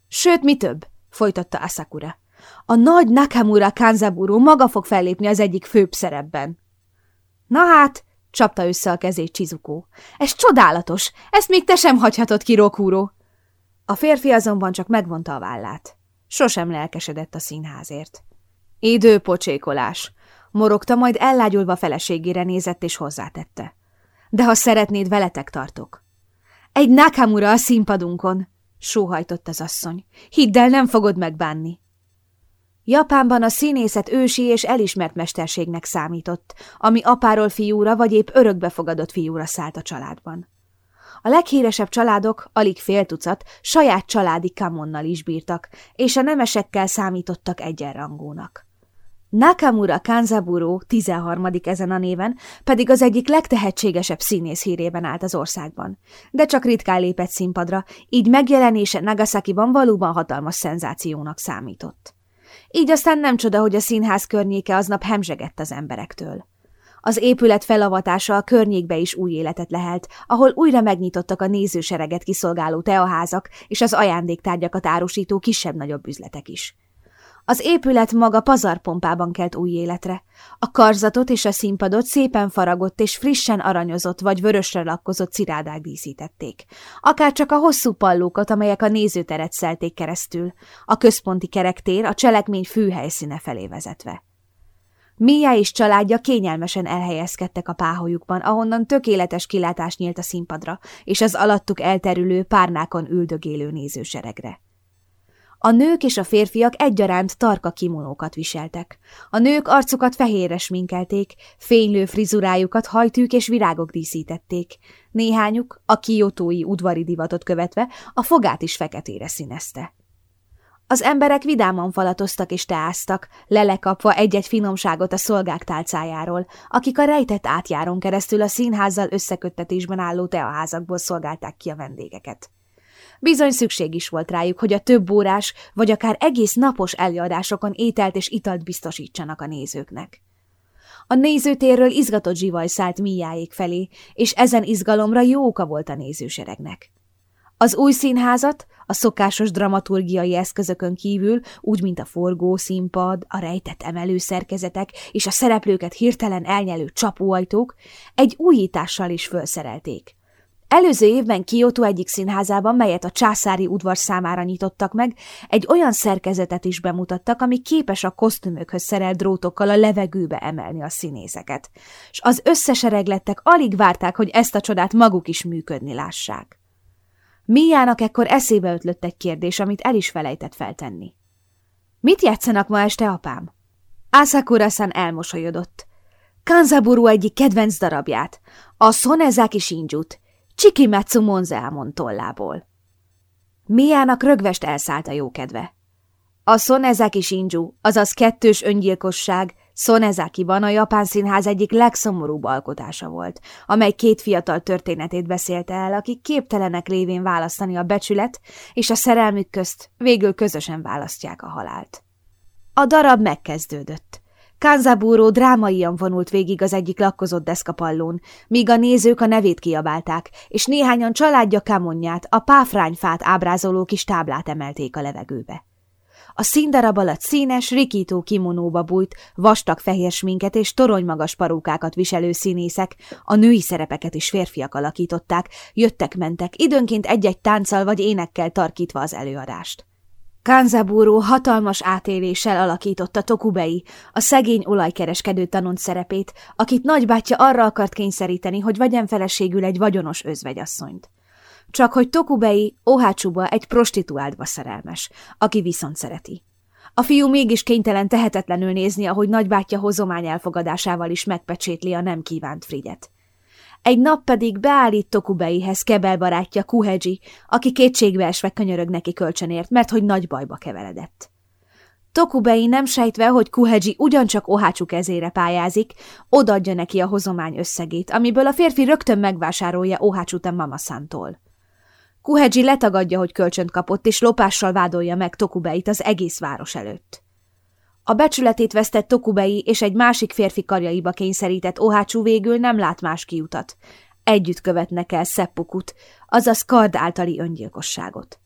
Sőt, mi több, folytatta Asakura. A nagy Nakamura Kanzaburo maga fog fellépni az egyik főbb szerepben. Na hát, csapta össze a kezét Csizukó. Ez csodálatos! Ezt még te sem hagyhatod ki, Rokúró! A férfi azonban csak megvonta a vállát. Sosem lelkesedett a színházért. Időpocsékolás. Morogta, majd ellágyulva feleségére nézett és hozzátette. De ha szeretnéd, veletek tartok. Egy Nakamura a színpadunkon, sóhajtott az asszony. Hidd el, nem fogod megbánni. Japánban a színészet ősi és elismert mesterségnek számított, ami apáról fiúra vagy épp örökbefogadott fiúra szállt a családban. A leghíresebb családok, alig fél tucat, saját családi kamonnal is bírtak, és a nemesekkel számítottak egyenrangúnak. Nakamura Kanzaburo, 13. ezen a néven, pedig az egyik legtehetségesebb színész hírében állt az országban. De csak ritkán lépett színpadra, így megjelenése Nagasakiban valóban hatalmas szenzációnak számított. Így aztán nem csoda, hogy a színház környéke aznap hemzsegett az emberektől. Az épület felavatása a környékbe is új életet lehelt, ahol újra megnyitottak a nézősereget kiszolgáló teaházak és az ajándéktárgyakat árusító kisebb-nagyobb üzletek is. Az épület maga pazarpompában kelt új életre. A karzatot és a színpadot szépen faragott és frissen aranyozott vagy vörösre lakkozott cirádák díszítették. Akár csak a hosszú pallókat, amelyek a nézőteret szelték keresztül, a központi kerektér a cselekmény fő helyszíne felé vezetve. Mia és családja kényelmesen elhelyezkedtek a páholyukban, ahonnan tökéletes kilátás nyílt a színpadra, és az alattuk elterülő párnákon üldögélő nézőseregre. A nők és a férfiak egyaránt tarka kimonókat viseltek. A nők arcukat fehérre sminkelték, fénylő frizurájukat hajtűk és virágok díszítették. Néhányuk, a kiotói udvari divatot követve, a fogát is feketére színezte. Az emberek vidáman falatoztak és teáztak, lelekapva egy-egy finomságot a szolgák tálcájáról, akik a rejtett átjáron keresztül a színházzal összeköttetésben álló teaházakból szolgálták ki a vendégeket. Bizony szükség is volt rájuk, hogy a több órás, vagy akár egész napos előadásokon ételt és italt biztosítsanak a nézőknek. A nézőtérről izgatott zsivaj szállt Miáék felé, és ezen izgalomra jó oka volt a nézőseregnek. Az új színházat a szokásos dramaturgiai eszközökön kívül, úgy mint a forgó színpad, a rejtett emelőszerkezetek és a szereplőket hirtelen elnyelő csapóajtók egy újítással is felszerelték. Előző évben Kyoto egyik színházában, melyet a császári udvar számára nyitottak meg, egy olyan szerkezetet is bemutattak, ami képes a kosztümökhöz szerelt drótokkal a levegőbe emelni a színészeket, és az összesereglettek alig várták, hogy ezt a csodát maguk is működni lássák. Miának ekkor eszébe ötlött egy kérdés, amit el is felejtett feltenni. Mit játszanak ma este, apám? Asakura-san elmosolyodott. Kanzaburu egyik kedvenc darabját, a Sonezaki Shinjut, Csikimetsu Monzeamon tollából. Miának rögvest elszállt a jókedve. A Sonezaki Shinju, azaz kettős öngyilkosság, Sonezakiban a japán színház egyik legszomorúbb alkotása volt, amely két fiatal történetét beszélte el, akik képtelenek lévén választani a becsület és a szerelmük közt végül közösen választják a halált. A darab megkezdődött. Kanzabúró drámaian vonult végig az egyik lakkozott deszkapallón, míg a nézők a nevét kiabálták, és néhányan családja kamonját, a páfrányfát ábrázoló kis táblát emelték a levegőbe. A színdarab alatt színes, rikító kimonóba bújt, vastag fehér sminket és toronymagas parókákat viselő színészek, a női szerepeket is férfiak alakították, jöttek-mentek, időnként egy-egy tánccal vagy énekkel tarkítva az előadást. Kanzaburo hatalmas átéléssel alakította Tokubei, a szegény olajkereskedő tanult szerepét, akit nagybátyja arra akart kényszeríteni, hogy vegyen feleségül egy vagyonos özvegyasszonyt. Csak hogy Tokubei Ohácsuba egy prostituáltba szerelmes, aki viszont szereti. A fiú mégis kénytelen tehetetlenül nézni, ahogy nagybátyja hozomány elfogadásával is megpecsétli a nem kívánt Frigyet. Egy nap pedig beállít Tokubeihez Kebel barátja Kuheji, aki kétségbe esve könyörög neki kölcsönért, mert hogy nagy bajba keveredett. Tokubei nem sejtve, hogy Kuheji ugyancsak Ohácsú kezére pályázik, odaadja neki a hozomány összegét, amiből a férfi rögtön megvásárolja Ohácsúta mamaszántól. Kuheji letagadja, hogy kölcsönt kapott, és lopással vádolja meg Tokubeit az egész város előtt. A becsületét vesztett Tokubei és egy másik férfi karjaiba kényszerített Ohácsú végül nem lát más kiutat. Együtt követnek el Szeppukut, azaz kard általi öngyilkosságot.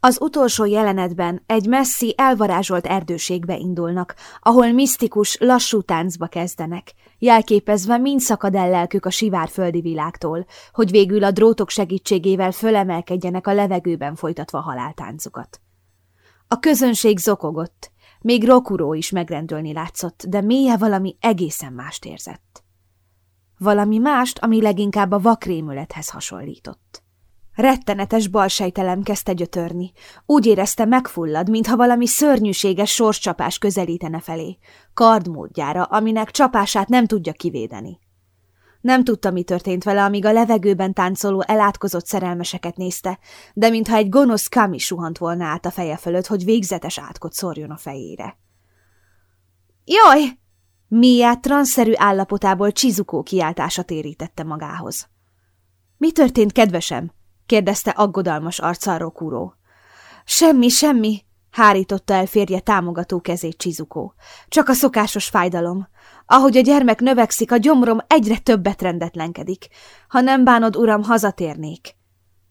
Az utolsó jelenetben egy messzi, elvarázsolt erdőségbe indulnak, ahol misztikus, lassú táncba kezdenek, jelképezve mind szakad el lelkük a sivárföldi világtól, hogy végül a drótok segítségével fölemelkedjenek a levegőben folytatva haláltáncukat. A közönség zokogott, még Rokuró is megrendülni látszott, de mélye valami egészen mást érzett. Valami mást, ami leginkább a vakrémülethez hasonlított. Rettenetes balsejtelem kezdte gyötörni. Úgy érezte megfullad, mintha valami szörnyűséges sorscsapás közelítene felé, kardmódjára, aminek csapását nem tudja kivédeni. Nem tudta, mi történt vele, amíg a levegőben táncoló elátkozott szerelmeseket nézte, de mintha egy gonosz kami suhant volna át a feje fölött, hogy végzetes átkot szórjon a fejére. Jaj! Mia transzerű állapotából csizukó kiáltása térítette magához. Mi történt, kedvesem? kérdezte aggodalmas arccal Rokuro. Semmi, semmi, hárította el férje támogató kezét Csizukó. Csak a szokásos fájdalom. Ahogy a gyermek növekszik, a gyomrom egyre többet rendetlenkedik. Ha nem bánod, uram, hazatérnék.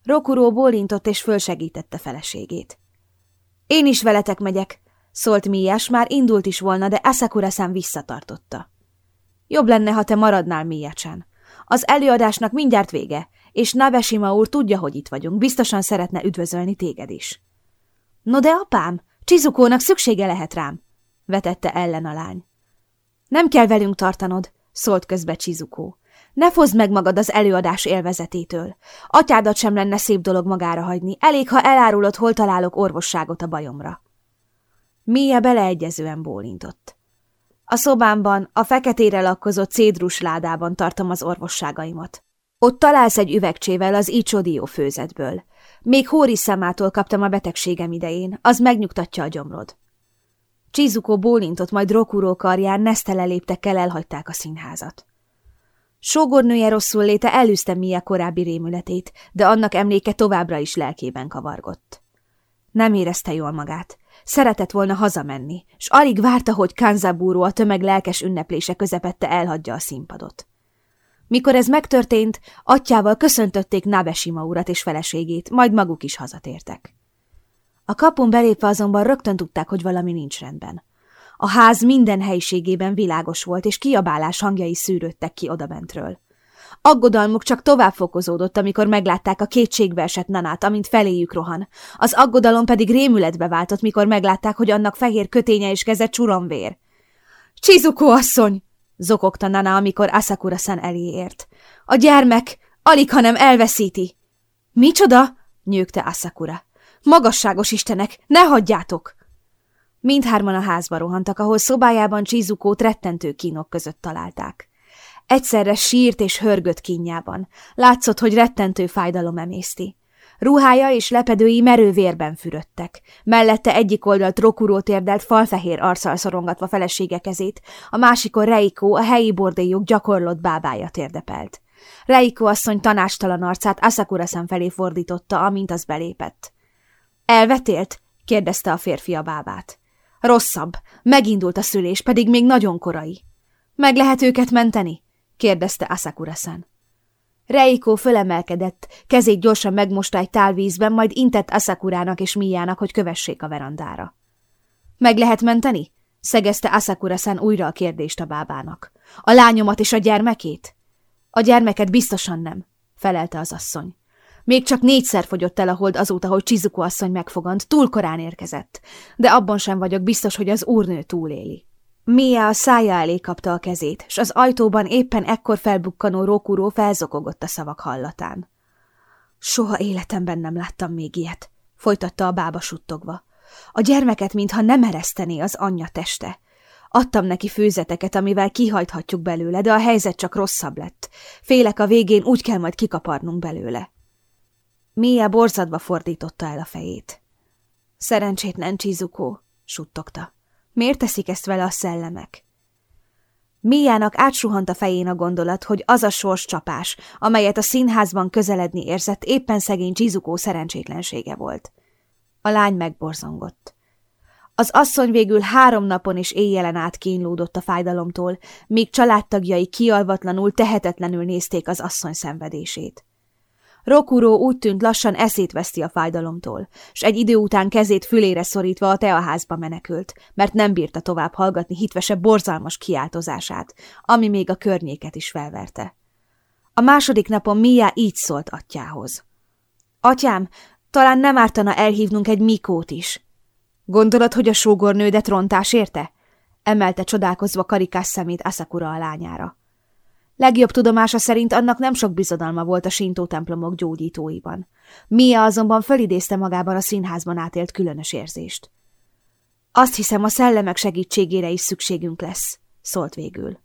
Rokuró bólintott és fölsegítette feleségét. Én is veletek megyek, szólt Miás, már indult is volna, de Asakura szám visszatartotta. Jobb lenne, ha te maradnál, Miacsan. Az előadásnak mindjárt vége, és Nabesima úr tudja, hogy itt vagyunk, biztosan szeretne üdvözölni téged is. No de apám, Csizukónak szüksége lehet rám, vetette ellen a lány. Nem kell velünk tartanod, szólt közbe Csizukó. Ne fozd meg magad az előadás élvezetétől. Atyádat sem lenne szép dolog magára hagyni, elég, ha elárulod, hol találok orvosságot a bajomra. Mia beleegyezően bólintott. A szobámban, a feketére lakkozott cédrus ládában tartom az orvosságaimat. Ott találsz egy üvegcsével az icsodió főzetből. Még Hóri szemától kaptam a betegségem idején, az megnyugtatja a gyomrod. Csizukó bólintott, majd Rokuró karján nesztele léptekkel elhagyták a színházat. Sógornője rosszul léte elűzte Mia korábbi rémületét, de annak emléke továbbra is lelkében kavargott. Nem érezte jól magát. Szeretett volna hazamenni, s alig várta, hogy Kanzabúró a tömeg lelkes ünneplése közepette elhagyja a színpadot. Mikor ez megtörtént, atyával köszöntötték Nabesima urat és feleségét, majd maguk is hazatértek. A kapun belépve azonban rögtön tudták, hogy valami nincs rendben. A ház minden helyiségében világos volt, és kiabálás hangjai szűrődtek ki odabentről. Aggodalmuk csak tovább fokozódott, amikor meglátták a kétségbe esett nanát, amint feléjük rohan. Az aggodalom pedig rémületbe váltott, mikor meglátták, hogy annak fehér köténye és keze csuromvér. – Csizuko asszony! – zokogta Nana, amikor Asakura-san elé ért. – A gyermek alig, hanem elveszíti! – Micsoda? – nyögte Asakura. – Magasságos istenek, ne hagyjátok! Mindhárman a házba rohantak, ahol szobájában Csizukót rettentő kínok között találták. Egyszerre sírt és hörgött kínjában. Látszott, hogy rettentő fájdalom emészti. Ruhája és lepedői merő vérben fürödtek. Mellette egyik oldalt Rokuró térdelt falfehér arccal szorongatva felesége kezét, a másikon Reiko, a helyi bordélyok gyakorlott bábája térdepelt. Reiko asszony tanástalan arcát Asakura szem felé fordította, amint az belépett. Elvetélt? kérdezte a férfi a bábát. Rosszabb. Megindult a szülés, pedig még nagyon korai. Meg lehet őket menteni? kérdezte Asakura-san. Reiko fölemelkedett, kezét gyorsan megmosta egy tálvízben, majd intett Asakurának és Miának, hogy kövessék a verandára. Meg lehet menteni? szegezte Asakura-san újra a kérdést a bábának. A lányomat és a gyermekét? A gyermeket biztosan nem, felelte az asszony. Még csak négyszer fogyott el a hold azóta, hogy Csizuko asszony megfogant, túl korán érkezett, de abban sem vagyok biztos, hogy az úrnő túléli. Mia a szája elé kapta a kezét, s az ajtóban éppen ekkor felbukkanó rókuró felzokogott a szavak hallatán. Soha életemben nem láttam még ilyet, folytatta a bába suttogva. A gyermeket, mintha nem eresztené az anyja teste. Adtam neki főzeteket, amivel kihajthatjuk belőle, de a helyzet csak rosszabb lett. Félek a végén úgy kell majd kikaparnunk belőle. Mia borzadva fordította el a fejét. Szerencsétlen Csizukó, suttogta. Miért teszik ezt vele a szellemek? Miának átsuhant a fején a gondolat, hogy az a sors csapás, amelyet a színházban közeledni érzett, éppen szegény Csizukó szerencsétlensége volt. A lány megborzongott. Az asszony végül három napon és éjjelen át kínlódott a fájdalomtól, míg családtagjai kialvatlanul, tehetetlenül nézték az asszony szenvedését. Rokuró úgy tűnt lassan eszét veszti a fájdalomtól, s egy idő után kezét fülére szorítva a teaházba menekült, mert nem bírta tovább hallgatni hitvese borzalmas kiáltozását, ami még a környéket is felverte. A második napon Mia így szólt atyához. Atyám, talán nem ártana elhívnunk egy Mikót is. Gondolod, hogy a sógornődet rontás érte? Emelte csodálkozva karikás szemét Asakura a lányára. Legjobb tudomása szerint annak nem sok bizodalma volt a sintó templomok gyógyítóiban. Mia azonban fölidézte magában a színházban átélt különös érzést. Azt hiszem, a szellemek segítségére is szükségünk lesz, szólt végül.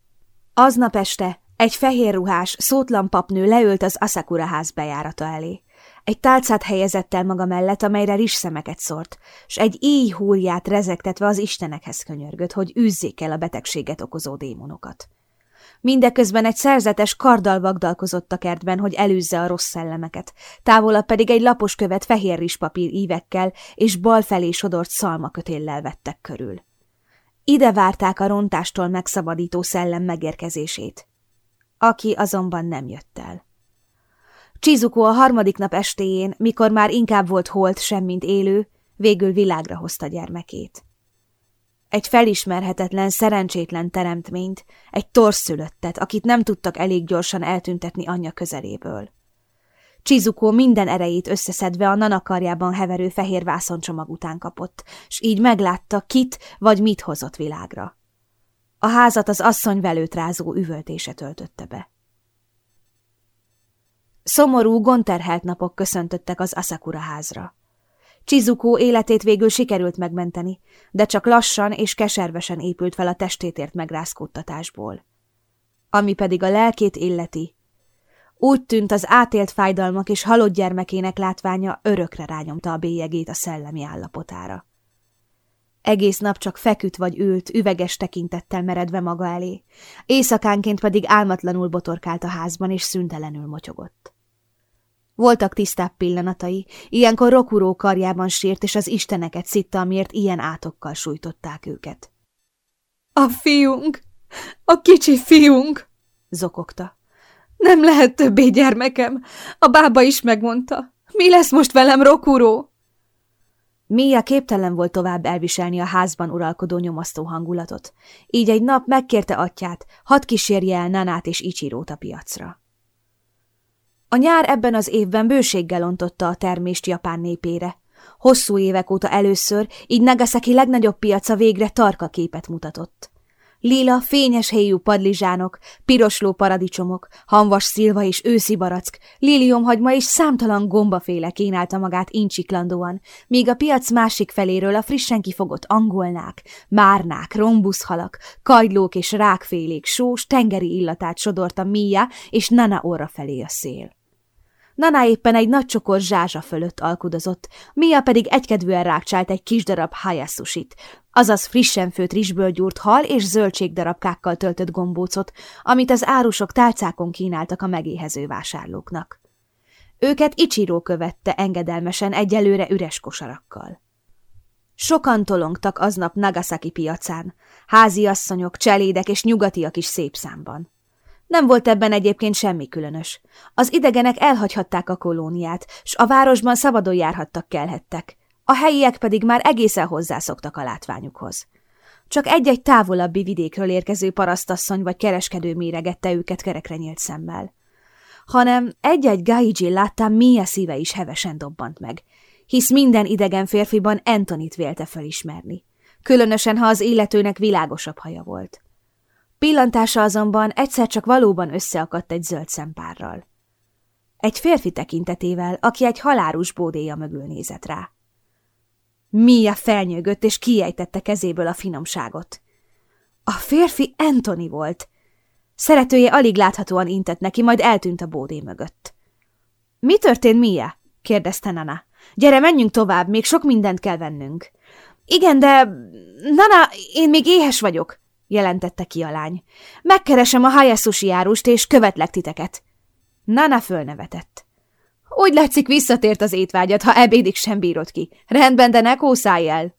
Aznap este egy fehér ruhás, szótlan papnő leült az Asakura ház bejárata elé. Egy tálcát helyezett el maga mellett, amelyre rizszemeket szórt, s egy íj húrját rezektetve az istenekhez könyörgött, hogy űzzék el a betegséget okozó démonokat. Mindeközben egy szerzetes karddal vagdalkozott a kertben, hogy elűzze a rossz szellemeket, távolabb pedig egy lapos követ fehér rizspapír ívekkel és bal felé sodort szalmakötéllel vettek körül. Ide várták a rontástól megszabadító szellem megérkezését. Aki azonban nem jött el. Csizuko a harmadik nap estéjén, mikor már inkább volt holt, semmint élő, végül világra hozta gyermekét. Egy felismerhetetlen, szerencsétlen teremtményt, egy torszülöttet, akit nem tudtak elég gyorsan eltüntetni anyja közeléből. Csizukó minden erejét összeszedve a nanakarjában heverő fehér vászoncsomag után kapott, s így meglátta, kit vagy mit hozott világra. A házat az asszony velőt rázó üvöltése töltötte be. Szomorú, gonterhelt napok köszöntöttek az Asakura házra. Csizukó életét végül sikerült megmenteni, de csak lassan és keservesen épült fel a testétért megrázkódtatásból. Ami pedig a lelkét illeti. Úgy tűnt az átélt fájdalmak és halott gyermekének látványa örökre rányomta a bélyegét a szellemi állapotára. Egész nap csak feküdt vagy ült, üveges tekintettel meredve maga elé, éjszakánként pedig álmatlanul botorkált a házban és szüntelenül motyogott. Voltak tisztább pillanatai, ilyenkor Rokuró karjában sért, és az isteneket szitta, amiért ilyen átokkal sújtották őket. A fiunk! A kicsi fiunk! zokogta. Nem lehet többé gyermekem. A bába is megmondta. Mi lesz most velem, Rokuró? Mia képtelen volt tovább elviselni a házban uralkodó nyomasztó hangulatot. Így egy nap megkérte atyát, hadd kísérje el Nanát és Ichirót a piacra. A nyár ebben az évben bőséggel ontotta a termést Japán népére. Hosszú évek óta először, így Nagasaki legnagyobb piaca végre tarka képet mutatott. Lila, fényes héjú padlizsánok, pirosló paradicsomok, hanvas szilva és őszi barack, liliomhagyma és számtalan gombaféle kínálta magát incsiklandóan, míg a piac másik feléről a frissen kifogott angolnák, márnák, rombuszhalak, kagylók és rákfélék sós, tengeri illatát sodorta Mia és Nana orra felé a szél. Nana éppen egy nagy csokor zsázsa fölött alkudozott, Mia pedig egykedvűen rákcsált egy kis darab hajaszusit, azaz frissen főtt rizsből gyúrt hal és zöldségdarabkákkal töltött gombócot, amit az árusok tálcákon kínáltak a megéhező vásárlóknak. Őket Ichiro követte engedelmesen egyelőre üres kosarakkal. Sokan tolongtak aznap Nagasaki piacán, háziasszonyok, cselédek és nyugatiak is szép számban. Nem volt ebben egyébként semmi különös. Az idegenek elhagyhatták a kolóniát, s a városban szabadon járhattak kelhettek. A helyiek pedig már egészen hozzászoktak a látványukhoz. Csak egy-egy távolabbi vidékről érkező parasztasszony vagy kereskedő méregette őket kerekre nyílt szemmel. Hanem egy-egy gaiji láttám Mia szíve is hevesen dobbant meg, hisz minden idegen férfiban Antonit vélte felismerni, különösen ha az életőnek világosabb haja volt. Pillantása azonban egyszer csak valóban összeakadt egy zöld szempárral. Egy férfi tekintetével, aki egy halárus bódéja mögül nézett rá. Mia felnyögött és kiejtette kezéből a finomságot. A férfi Anthony volt. Szeretője alig láthatóan intett neki, majd eltűnt a bódé mögött. – Mi történt, Mia? – kérdezte Nana. – Gyere, menjünk tovább, még sok mindent kell vennünk. – Igen, de... Nana, én még éhes vagyok – jelentette ki a lány. Megkeresem a Hayasushi árust, és követlek titeket. Nana fölnevetett. Úgy látszik, visszatért az étvágyat, ha ebédig sem bírod ki. Rendben, de ne kószálj el.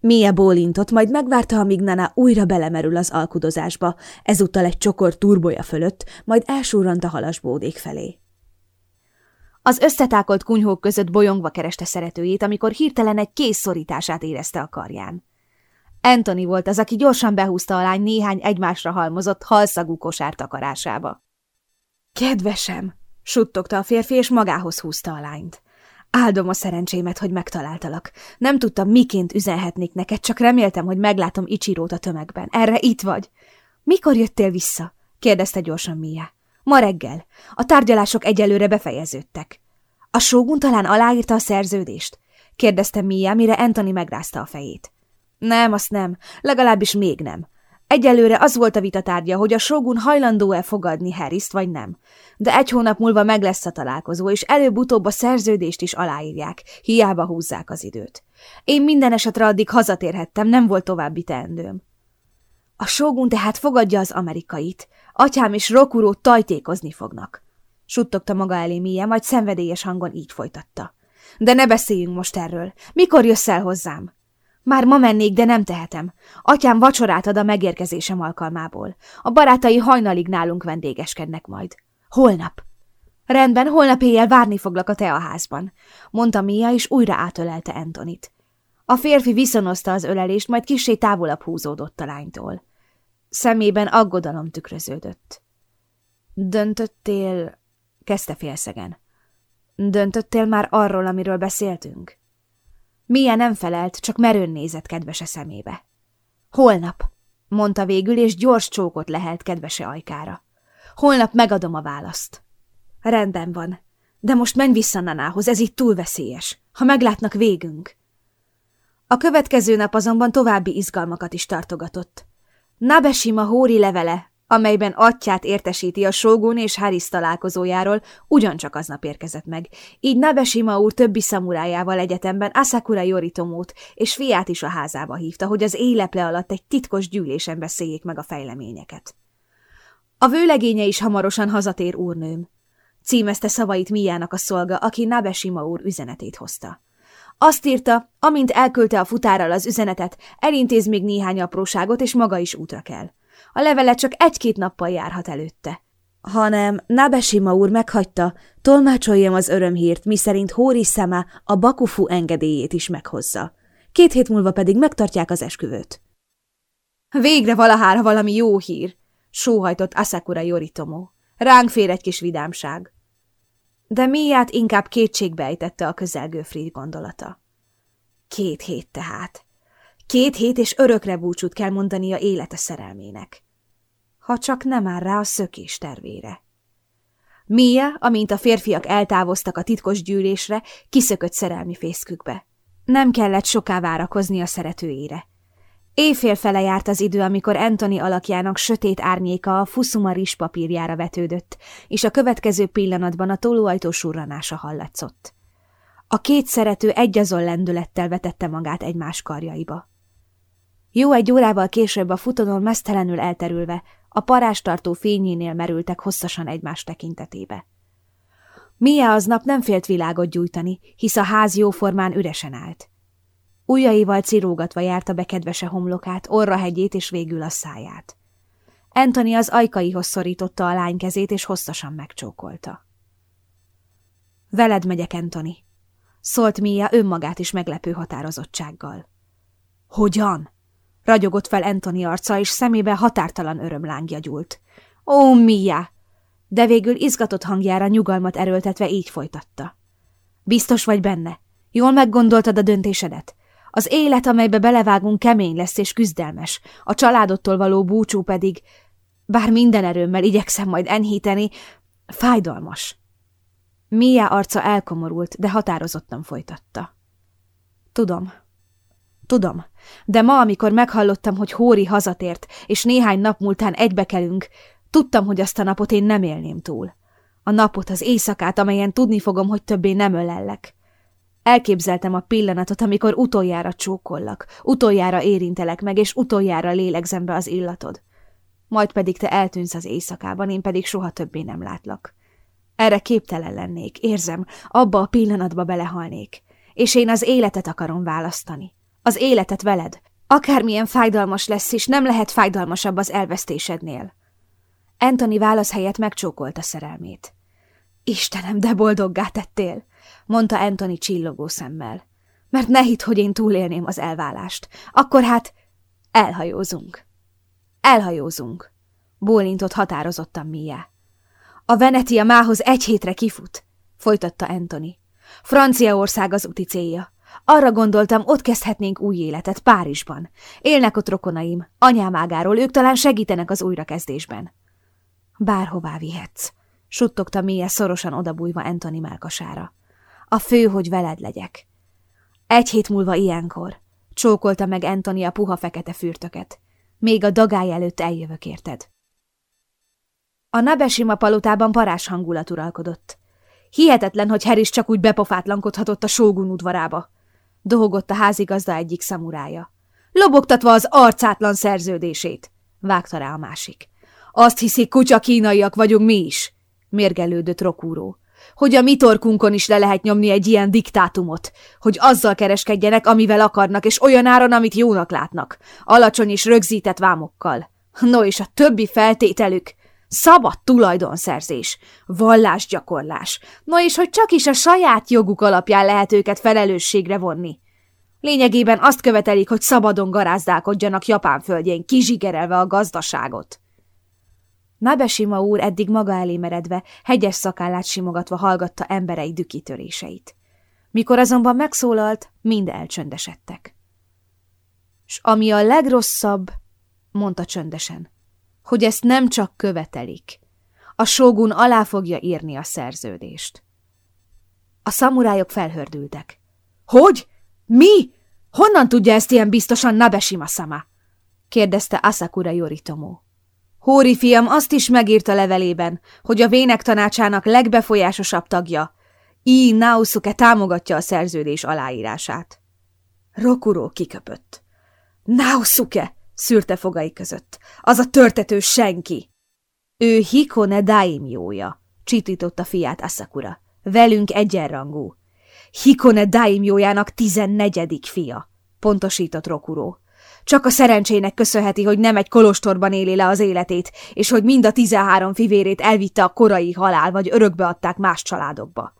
Mia bólintott, majd megvárta, amíg Nana újra belemerül az alkudozásba, ezúttal egy csokor turboja fölött, majd elsúrant a halasbódék felé. Az összetákolt kunyhók között bolyongva kereste szeretőjét, amikor hirtelen egy kész szorítását érezte a karján. Anthony volt az, aki gyorsan behúzta a lány néhány egymásra halmozott, halszagú kosár takarásába. Kedvesem, suttogta a férfi, és magához húzta a lányt. Áldom a szerencsémet, hogy megtaláltalak. Nem tudtam, miként üzenhetnék neked, csak reméltem, hogy meglátom Icsirót a tömegben. Erre itt vagy. Mikor jöttél vissza? kérdezte gyorsan Mia. Ma reggel. A tárgyalások egyelőre befejeződtek. A sógun talán aláírta a szerződést? kérdezte Mia, mire Anthony megrázta a fejét. Nem, azt nem. Legalábbis még nem. Egyelőre az volt a vitatárgya, hogy a sógun hajlandó-e fogadni Harriszt, vagy nem. De egy hónap múlva meg lesz a találkozó, és előbb-utóbb a szerződést is aláírják, hiába húzzák az időt. Én minden esetre addig hazatérhettem, nem volt további teendőm. A sógun tehát fogadja az amerikait. Atyám és Rokuro tajtékozni fognak. Suttogta maga elé Mia, majd szenvedélyes hangon így folytatta. De ne beszéljünk most erről. Mikor jössz el hozzám? Már ma mennék, de nem tehetem. Atyám vacsorát ad a megérkezésem alkalmából. A barátai hajnalig nálunk vendégeskednek majd. Holnap. Rendben, holnap éjjel várni foglak a teaházban, mondta Mia, és újra átölelte Antonit. A férfi viszonozta az ölelést, majd kisé távolabb húzódott a lánytól. Szemében aggodalom tükröződött. Döntöttél... kezdte félszegen. Döntöttél már arról, amiről beszéltünk? Mia nem felelt, csak merőn nézett kedvese szemébe. Holnap, mondta végül, és gyors csókot lehelt kedvese ajkára. Holnap megadom a választ. Rendben van, de most menj vissza Nanához, ez itt túl veszélyes. Ha meglátnak, végünk. A következő nap azonban további izgalmakat is tartogatott. Nabeshima hóri levele, amelyben atyát értesíti a Shogun és Haris találkozójáról, ugyancsak aznap érkezett meg. Így Nabeshima úr többi szamurájával egyetemben Asakura Yoritomót és fiát is a házába hívta, hogy az éleple alatt egy titkos gyűlésen beszéljék meg a fejleményeket. A vőlegénye is hamarosan hazatér úrnőm. címezte szavait Miának a szolga, aki Nabesima úr üzenetét hozta. Azt írta, amint elküldte a futárral az üzenetet, elintéz még néhány apróságot, és maga is útra kell. A levele csak egy-két nappal járhat előtte. Hanem Nabesima úr meghagyta, tolmácsoljam az örömhírt, miszerint Hóri szeme a Bakufu engedélyét is meghozza. Két hét múlva pedig megtartják az esküvőt. Végre valahára valami jó hír, sóhajtott Asakura Yoritomo. Ránk fér egy kis vidámság. De Miát inkább kétségbe ejtette a közelgő Fried gondolata. Két hét tehát. Két hét és örökre búcsút kell mondania élete szerelmének. Ha csak nem áll rá a szökés tervére. Mia, amint a férfiak eltávoztak a titkos gyűlésre, kiszökött szerelmi fészkükbe. Nem kellett soká várakozni a szeretőjére. Éjfél fele járt az idő, amikor Anthony alakjának sötét árnyéka a fuszuma papírjára vetődött, és a következő pillanatban a tolóajtó surranása hallatszott. A két szerető egyazon lendülettel vetette magát egymás karjaiba. Jó egy órával később a futonon mesztelenül elterülve, a parástartó fényénél merültek hosszasan egymás tekintetébe. Mia aznap nem félt világot gyújtani, hisz a ház jóformán üresen állt. Ujjaival cirógatva járta be kedvese homlokát, orrahegyét és végül a száját. Anthony az ajkaihoz szorította a lány kezét, és hosszasan megcsókolta. Veled megyek, Anthony, szólt Mia önmagát is meglepő határozottsággal. Hogyan? Ragyogott fel Anthony arca, és szemébe határtalan örömlángja gyúlt. Ó, Mia! De végül izgatott hangjára nyugalmat erőltetve így folytatta. Biztos vagy benne? Jól meggondoltad a döntésedet? Az élet, amelybe belevágunk, kemény lesz és küzdelmes, a családottól való búcsú pedig, bár minden erőmmel igyekszem majd enyhíteni, fájdalmas. Mia arca elkomorult, de határozottan folytatta. Tudom, tudom, de ma, amikor meghallottam, hogy Hóri hazatért, és néhány nap múltán egybekelünk, tudtam, hogy azt a napot én nem élném túl. A napot, az éjszakát, amelyen tudni fogom, hogy többé nem ölellek. Elképzeltem a pillanatot, amikor utoljára csókollak, utoljára érintelek meg, és utoljára lélegzem be az illatod. Majd pedig te eltűnsz az éjszakában, én pedig soha többé nem látlak. Erre képtelen lennék, érzem, abba a pillanatba belehalnék. És én az életet akarom választani. Az életet veled. Akármilyen fájdalmas lesz is, nem lehet fájdalmasabb az elvesztésednél. Anthony válasz helyett megcsókolta szerelmét. Istenem, de boldoggá tettél! mondta Anthony csillogó szemmel. Mert ne hidd, hogy én túlélném az elválást. Akkor hát elhajózunk. Elhajózunk, bólintott határozottan Mia. A Venetia mához egy hétre kifut, folytatta Anthony. Franciaország az úti célja. Arra gondoltam, ott kezdhetnénk új életet, Párizsban. Élnek ott rokonaim, anyám ágáról, ők talán segítenek az újrakezdésben. Bárhová vihetsz, suttogta Mia szorosan odabújva Anthony melkasára. A fő, hogy veled legyek. Egy hét múlva ilyenkor csókolta meg Anthony a puha fekete fürtöket. Még a dagály előtt eljövök érted. A Nabesima palotában parás hangulat uralkodott. Hihetetlen, hogy Heris csak úgy bepofátlankodhatott a sógun udvarába. Dohogott a házigazda egyik szamurája. Lobogtatva az arcátlan szerződését, vágta rá a másik. Azt hiszik, kutya kínaiak vagyunk mi is, mérgelődött Rokúró hogy a mi torkunkon is le lehet nyomni egy ilyen diktátumot, hogy azzal kereskedjenek, amivel akarnak, és olyan áron, amit jónak látnak, alacsony és rögzített vámokkal. No, és a többi feltételük, szabad tulajdonszerzés, vallásgyakorlás, no és hogy csak is a saját joguk alapján lehet őket felelősségre vonni. Lényegében azt követelik, hogy szabadon garázdálkodjanak Japán földjén, kizsigerelve a gazdaságot. Nabesima úr eddig maga elé meredve, hegyes szakállát simogatva hallgatta emberei dükitöréseit. Mikor azonban megszólalt, mind elcsöndesedtek. S ami a legrosszabb, mondta csöndesen, hogy ezt nem csak követelik. A sógun alá fogja írni a szerződést. A szamurájok felhördültek. Hogy? Mi? Honnan tudja ezt ilyen biztosan Nabesima-sama? kérdezte Asakura Yoritomo. Hóri fiam azt is megírta levelében, hogy a vének tanácsának legbefolyásosabb tagja, I. Nausuke támogatja a szerződés aláírását. Rokuró kiköpött. Nausuke! Szűrte fogai között. Az a törtető senki! Ő Hikone daimjója, Csitította fiát Asakura. Velünk egyenrangú. Hikone daimjójának tizennegyedik fia, pontosított Rokuro. Csak a szerencsének köszönheti, hogy nem egy kolostorban éli le az életét, és hogy mind a tizenhárom fivérét elvitte a korai halál, vagy örökbe adták más családokba.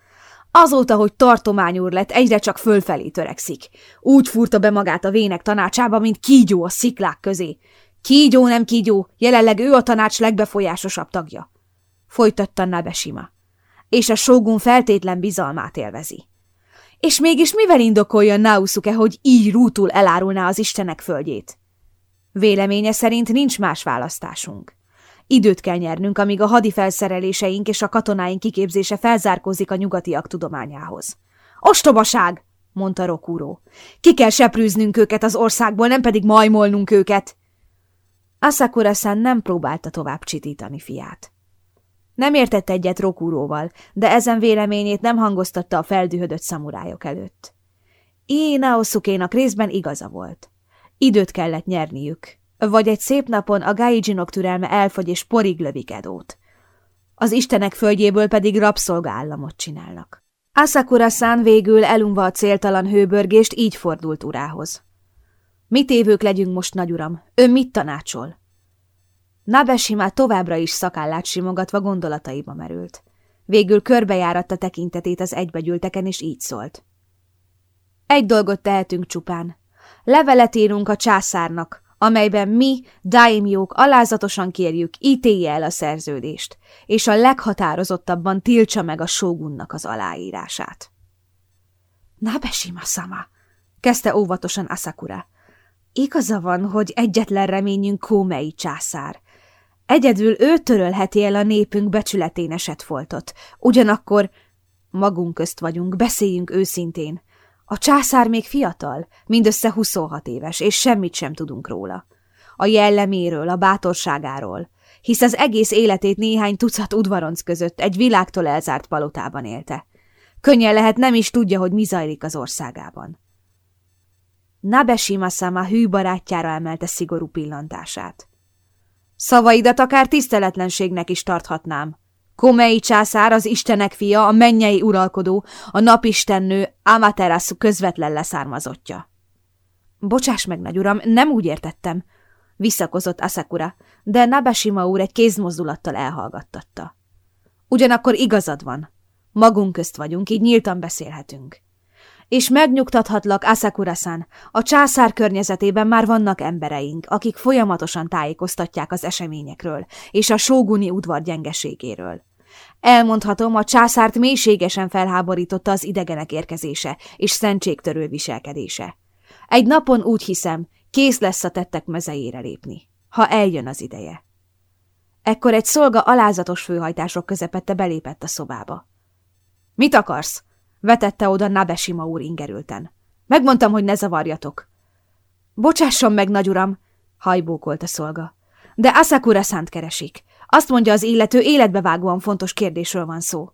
Azóta, hogy tartományúr lett, egyre csak fölfelé törekszik. Úgy furta be magát a vének tanácsába, mint kígyó a sziklák közé. Kígyó nem kígyó, jelenleg ő a tanács legbefolyásosabb tagja. Folytatta Nabesima. És a sógun feltétlen bizalmát élvezi. És mégis mivel indokolja Nausuke, hogy így rútul elárulná az istenek földjét? Véleménye szerint nincs más választásunk. Időt kell nyernünk, amíg a hadi felszereléseink és a katonáink kiképzése felzárkózik a nyugatiak tudományához. Ostobaság! mondta Rokúró. Ki kell seprűznünk őket az országból, nem pedig majmolnunk őket. Asakura-san nem próbálta tovább csitítani fiát. Nem értett egyet Rokúróval, de ezen véleményét nem hangoztatta a feldühödött szamurájok előtt. Ii Naosukénak részben igaza volt. Időt kellett nyerniük, vagy egy szép napon a gaijinok türelme elfogy és porig lövik Edót. Az istenek földjéből pedig rabszolgaállamot csinálnak. Asakura-san végül elunva a céltalan hőbörgést így fordult urához. Mit évők legyünk most, nagyuram? Ön mit tanácsol? Nabeshima továbbra is szakállát simogatva gondolataiba merült. Végül körbejáratta tekintetét az egybegyülteken, és így szólt. Egy dolgot tehetünk csupán. Levelet írunk a császárnak, amelyben mi, daimjók alázatosan kérjük, ítélje el a szerződést, és a leghatározottabban tiltsa meg a sógunnak az aláírását. Nabeshima-sama, kezdte óvatosan Asakura. Igaza van, hogy egyetlen reményünk Kómei császár. Egyedül ő törölheti el a népünk becsületén esett foltot. Ugyanakkor magunk közt vagyunk, beszéljünk őszintén. A császár még fiatal, mindössze 26 éves, és semmit sem tudunk róla. A jelleméről, a bátorságáról, hisz az egész életét néhány tucat udvaronc között egy világtól elzárt palotában élte. Könnyen lehet nem is tudja, hogy mi zajlik az országában. Nabeshima-sama hű barátjára emelte szigorú pillantását. Szavaidat akár tiszteletlenségnek is tarthatnám. Komei császár az istenek fia, a mennyei uralkodó, a napistennő Amaterasu közvetlen leszármazottja. Bocsáss meg, nagy uram, nem úgy értettem, visszakozott Asakura, de Nabashima úr egy kézmozdulattal elhallgattatta. Ugyanakkor igazad van. Magunk közt vagyunk, így nyíltan beszélhetünk. És megnyugtathatlak, Asakura-san, a császár környezetében már vannak embereink, akik folyamatosan tájékoztatják az eseményekről és a sóguni udvar gyengeségéről. Elmondhatom, a császárt mélységesen felháborította az idegenek érkezése és szentségtörő viselkedése. Egy napon úgy hiszem, kész lesz a tettek mezejére lépni, ha eljön az ideje. Ekkor egy szolga alázatos főhajtások közepette belépett a szobába. – Mit akarsz? Vetette oda Nabesima úr ingerülten. Megmondtam, hogy ne zavarjatok. Bocsásson meg, nagyuram, hajbókolt a szolga. De Asakura szánt keresik. Azt mondja az illető, életbevágóan fontos kérdésről van szó.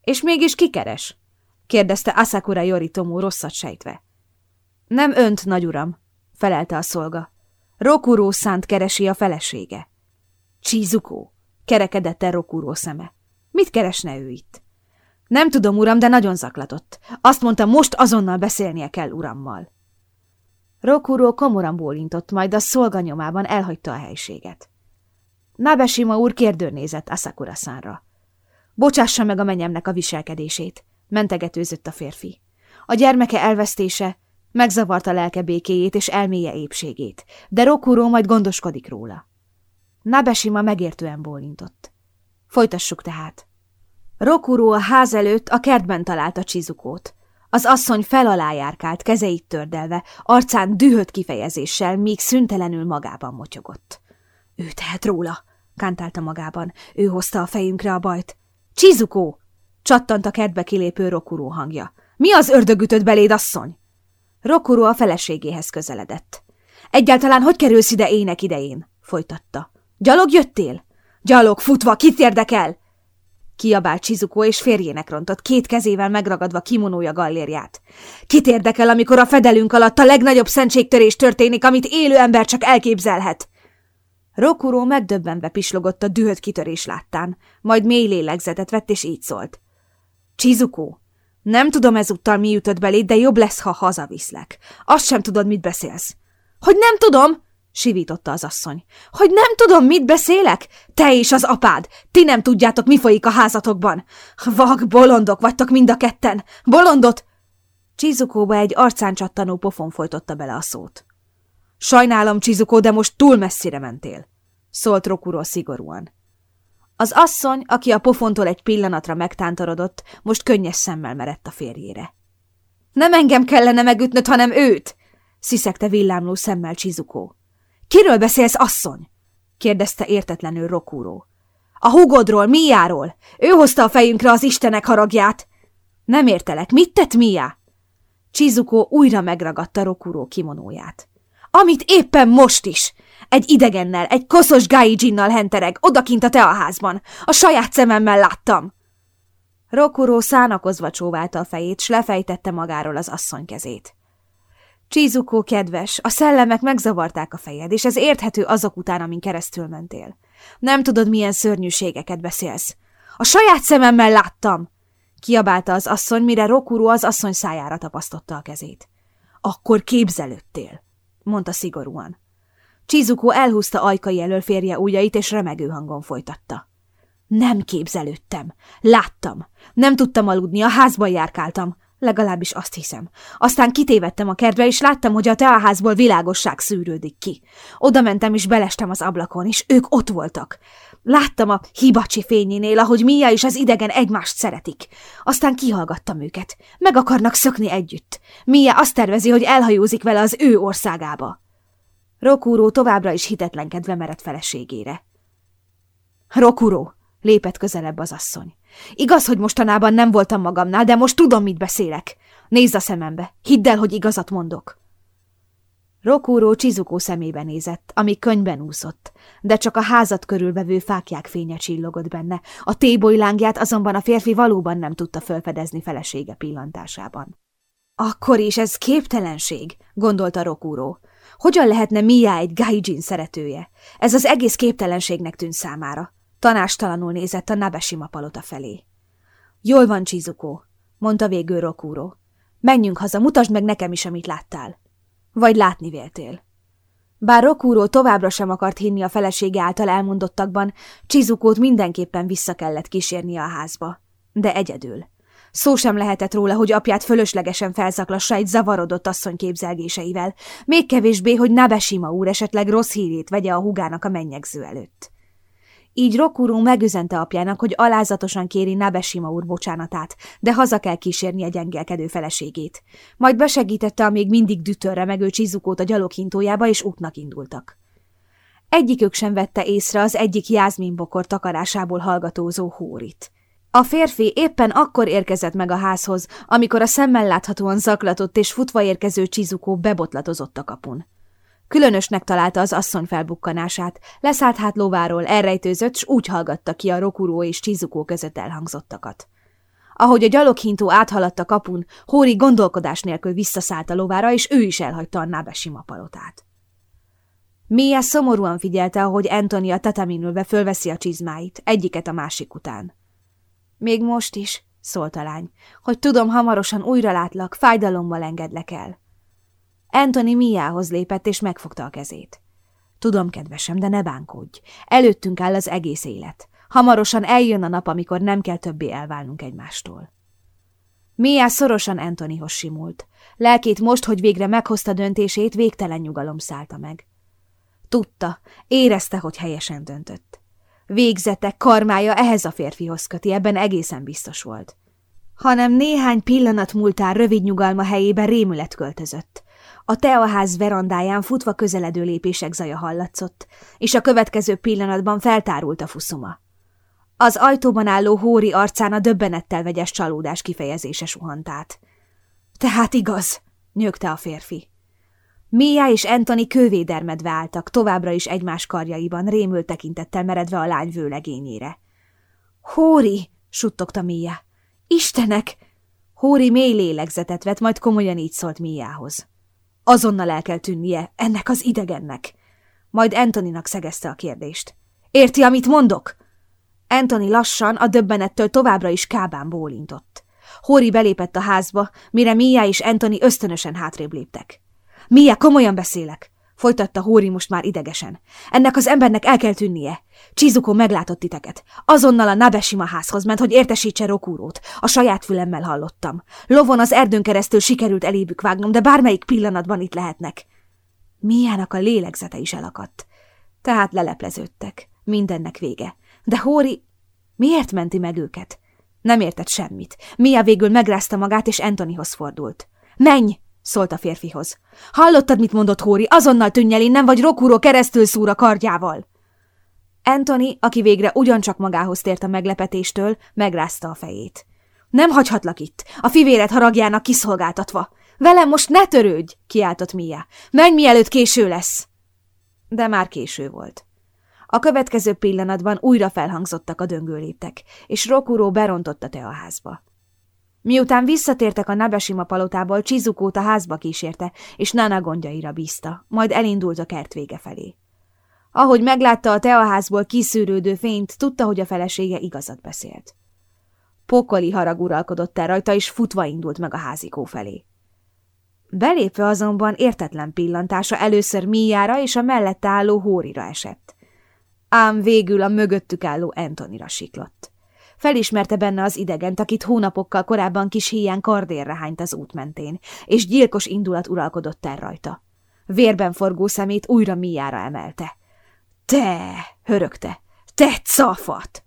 És mégis ki keres? kérdezte Asakura Yoritomu rosszat sejtve. Nem önt, nagyuram, felelte a szolga. Rokuro szánt keresi a felesége. Chizuko, kerekedett el Rokuro szeme. Mit keresne ő itt? Nem tudom, uram, de nagyon zaklatott. Azt mondta, most azonnal beszélnie kell urammal. Rokuro komoran bólintott, majd a szolga nyomában elhagyta a helységet. Nabesima úr kérdőnézett Asakura szánra. Bocsássa meg a menyemnek a viselkedését, mentegetőzött a férfi. A gyermeke elvesztése megzavarta lelke békéjét és elméje épségét, de Rokuro majd gondoskodik róla. Nabesima megértően bólintott. Folytassuk tehát. Rokuro a ház előtt a kertben találta Csizukót. Az asszony felalá járkált, kezeit tördelve, arcán dühött kifejezéssel, míg szüntelenül magában motyogott. Ő tehet róla, kántálta magában. Ő hozta a fejünkre a bajt. Csizukó! csattant a kertbe kilépő Rokuro hangja. Mi az ördögütött beléd, asszony? Rokuro a feleségéhez közeledett. Egyáltalán hogy kerülsz ide ének idején? folytatta. Gyalog jöttél? Gyalog, futva, kit érdekel? Kiabált Csizukó, és férjének rontott, két kezével megragadva kimonója gallérját. Kit érdekel, amikor a fedelünk alatt a legnagyobb szentségtörés történik, amit élő ember csak elképzelhet? Rokuro megdöbbenve pislogott a dühött kitörés láttán, majd mély lélegzetet vett, és így szólt. Csizuko, nem tudom ezúttal mi jutott beléd, de jobb lesz, ha hazaviszlek. Azt sem tudod, mit beszélsz. Hogy nem tudom? Sivította az asszony. Hogy nem tudom, mit beszélek? Te és az apád! Ti nem tudjátok, mi folyik a házatokban! Vag, bolondok vagytok mind a ketten! Bolondot! Csizukóba egy arcán csattanó pofon folytotta bele a szót. Sajnálom, Csizukó, de most túl messzire mentél, szólt Rokuro szigorúan. Az asszony, aki a pofontól egy pillanatra megtántorodott, most könnyes szemmel merett a férjére. Nem engem kellene megütnöd, hanem őt! sziszegte villámló szemmel Csizukó. Kiről beszélsz, asszony? kérdezte értetlenül Rokúró. A hugodról, Miáról. Ő hozta a fejünkre az istenek haragját. Nem értelek, mit tett Mia? Csizukó újra megragadta Rokúró kimonóját. Amit éppen most is! Egy idegennel, egy koszos gaijin hentereg, odakint a teaházban. A saját szememmel láttam. Rokuro szánakozva csóválta a fejét, s lefejtette magáról az asszony kezét. Csízukó kedves, a szellemek megzavarták a fejed, és ez érthető azok után, amin keresztül mentél. Nem tudod, milyen szörnyűségeket beszélsz. A saját szememmel láttam! Kiabálta az asszony, mire Rokuro az asszony szájára tapasztotta a kezét. Akkor képzelődtél, mondta szigorúan. Csizukó elhúzta ajkai elől férje ujjait, és remegő hangon folytatta. Nem képzelődtem. Láttam. Nem tudtam aludni, a házban járkáltam. Legalábbis azt hiszem. Aztán kitévettem a kertbe, és láttam, hogy a teaházból világosság szűrődik ki. Oda mentem, és belestem az ablakon, és ők ott voltak. Láttam a hibacsi fényénél, ahogy Mia és az idegen egymást szeretik. Aztán kihallgattam őket. Meg akarnak szökni együtt. Mia azt tervezi, hogy elhajózik vele az ő országába. Rokúró továbbra is hitetlenkedve merett feleségére. Rokúró, lépett közelebb az asszony. Igaz, hogy mostanában nem voltam magamnál, de most tudom, mit beszélek. Nézd a szemembe, hidd el, hogy igazat mondok. Rokúró Csizukó szemébe nézett, ami könyben úszott, de csak a házat körülvevő fákják fénye csillogott benne, a téboly lángját azonban a férfi valóban nem tudta felfedezni felesége pillantásában. Akkor is ez képtelenség, gondolta Rokúró. Hogyan lehetne Mia egy gaijin szeretője? Ez az egész képtelenségnek tűnt számára. Tanástalanul nézett a Nabesima palota felé. Jól van, Csizukó, mondta végül Rokúró. Menjünk haza, mutasd meg nekem is, amit láttál. Vagy látni véltél. Bár Rokúró továbbra sem akart hinni a felesége által elmondottakban, Csizukót mindenképpen vissza kellett kísérnie a házba. De egyedül. Szó sem lehetett róla, hogy apját fölöslegesen felzaklassa egy zavarodott asszony képzelgéseivel, még kevésbé, hogy Nabesima úr esetleg rossz hírét vegye a hugának a mennyegző előtt. Így Rokuru megüzente apjának, hogy alázatosan kéri Nabesima úr bocsánatát, de haza kell kísérni a gyengelkedő feleségét. Majd besegítette a még mindig dütörre megő Csizukót a gyaloghintójába, és útnak indultak. Egyikük sem vette észre az egyik jázminbokor takarásából hallgatózó hórit. A férfi éppen akkor érkezett meg a házhoz, amikor a szemmel láthatóan zaklatott és futva érkező Csizukó bebotlatozott a kapun. Különösnek találta az asszony felbukkanását, leszállt hát lováról, elrejtőzött, s úgy hallgatta ki a Rokuró és Csizukó között elhangzottakat. Ahogy a gyaloghintó áthaladt a kapun, Hóri gondolkodás nélkül visszaszállt a lovára, és ő is elhagyta a Nábesima palotát. Mia szomorúan figyelte, ahogy Antoni a tetaminülbe fölveszi a csizmáit, egyiket a másik után. Még most is, szólt a lány, hogy tudom, hamarosan újra látlak, fájdalommal engedlek el. Anthony Miához lépett, és megfogta a kezét. Tudom, kedvesem, de ne bánkodj. Előttünk áll az egész élet. Hamarosan eljön a nap, amikor nem kell többé elválnunk egymástól. Mia szorosan Anthonyhoz simult. Lelkét most, hogy végre meghozta döntését, végtelen nyugalom szállta meg. Tudta, érezte, hogy helyesen döntött. Végzete, karmája ehhez a férfihoz köti, ebben egészen biztos volt. Hanem néhány pillanat múltán rövid nyugalma helyébe rémület költözött. A teaház verandáján futva közeledő lépések zaja hallatszott, és a következő pillanatban feltárult a fuszuma. Az ajtóban álló Hóri arcán a döbbenettel vegyes csalódás kifejezése suhant át. Tehát igaz, nyögte a férfi. Mia és Anthony kővédermedve álltak, továbbra is egymás karjaiban, rémült tekintettel meredve a lány vőlegényére. Hóri, suttogta Mia. Istenek! Hóri mély lélegzetet vett, majd komolyan így szólt Miához. Azonnal el kell tűnnie ennek az idegennek. Majd Antoninak szegezte a kérdést. Érti, amit mondok? Anthony lassan, a döbbenettől továbbra is kábán bólintott. Hóri belépett a házba, mire Mia és Anthony ösztönösen hátrébb léptek. Mia, komolyan beszélek, folytatta Hóri most már idegesen. Ennek az embernek el kell tűnnie. Csizuko meglátott titeket. Azonnal a Nabeshima házhoz ment, hogy értesítse Rokúrót. A saját fülemmel hallottam. Lovon az erdőn keresztül sikerült elébük vágnom, de bármelyik pillanatban itt lehetnek. Miának a lélegzete is elakadt. Tehát lelepleződtek. Mindennek vége. De Hóri miért menti meg őket? Nem értett semmit. Mia végül megrázta magát, és Antonyhoz fordult. Menj! Szólt a férfihoz. Hallottad, mit mondott Hóri? Azonnal tűnj el innen, vagy Rokuro keresztül szúr a kardjával. Anthony, aki végre ugyancsak magához tért a meglepetéstől, megrázta a fejét. Nem hagyhatlak itt, a fivéred haragjának kiszolgáltatva. Velem most ne törődj, kiáltott Mia. Menj, mielőtt késő lesz. De már késő volt. A következő pillanatban újra felhangzottak a döngőléptek, és Rokuro berontott a teaházba. Miután visszatértek a Nabesima palotából, Csizukót a házba kísérte, és Nana gondjaira bízta, majd elindult a kert vége felé. Ahogy meglátta a teaházból kiszűrődő fényt, tudta, hogy a felesége igazat beszélt. Pokoli harag uralkodott el rajta, és futva indult meg a házikó felé. Belépve azonban értetlen pillantása először Míjára és a mellette álló Hórira esett. Ám végül a mögöttük álló Antonira siklott. Felismerte benne az idegent, akit hónapokkal korábban kis híján kardérre hányt az út mentén, és gyilkos indulat uralkodott el rajta. Vérben forgó szemét újra Míjára emelte. Te, hörögte, te cafat!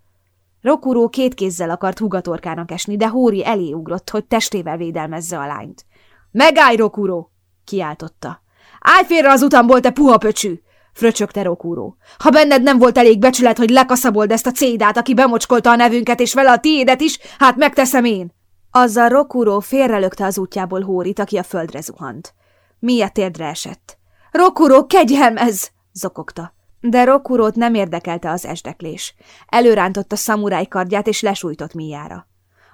Rokuró két kézzel akart hugatorkának esni, de Hóri elé ugrott, hogy testével védelmezze a lányt. Megállj, Rokuró! kiáltotta. Állj félre az utamból, te puha pöcsű! Fröcsögte Rokúró. Ha benned nem volt elég becsület, hogy lekaszabold ezt a cédát, aki bemocskolta a nevünket, és vele a tiédet is, hát megteszem én! Azzal Rokúró félrelökte az útjából Hórit, aki a földre zuhant. Mia térdre esett. Rokúró, kegyelmez! zokogta. De Rokurót nem érdekelte az esdeklés. Előrántotta szamuráj kardját, és lesújtott Miára.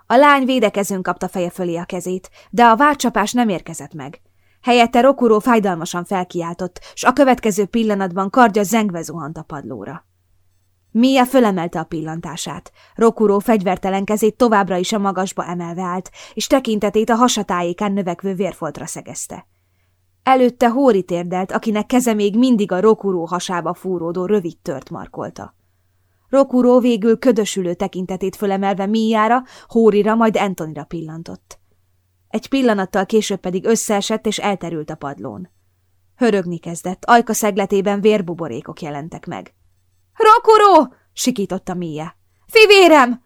A lány védekezőn kapta feje fölé a kezét, de a várcsapás nem érkezett meg. Helyette Rokuró fájdalmasan felkiáltott, s a következő pillanatban kardja zengve zuhant a padlóra. Mia fölemelte a pillantását. Rokuró fegyvertelen kezét továbbra is a magasba emelve állt, és tekintetét a hasatájékán növekvő vérfoltra szegezte. Előtte Hóri térdelt, akinek keze még mindig a Rokuró hasába fúródó rövid tört markolta. Rokuró végül ködösülő tekintetét fölemelve Míjára, Hórira, majd Antonira pillantott. Egy pillanattal később pedig összeesett és elterült a padlón. Hörögni kezdett, ajka szegletében vérbuborékok jelentek meg. – Rokuró! – sikította Mia. – Fivérem!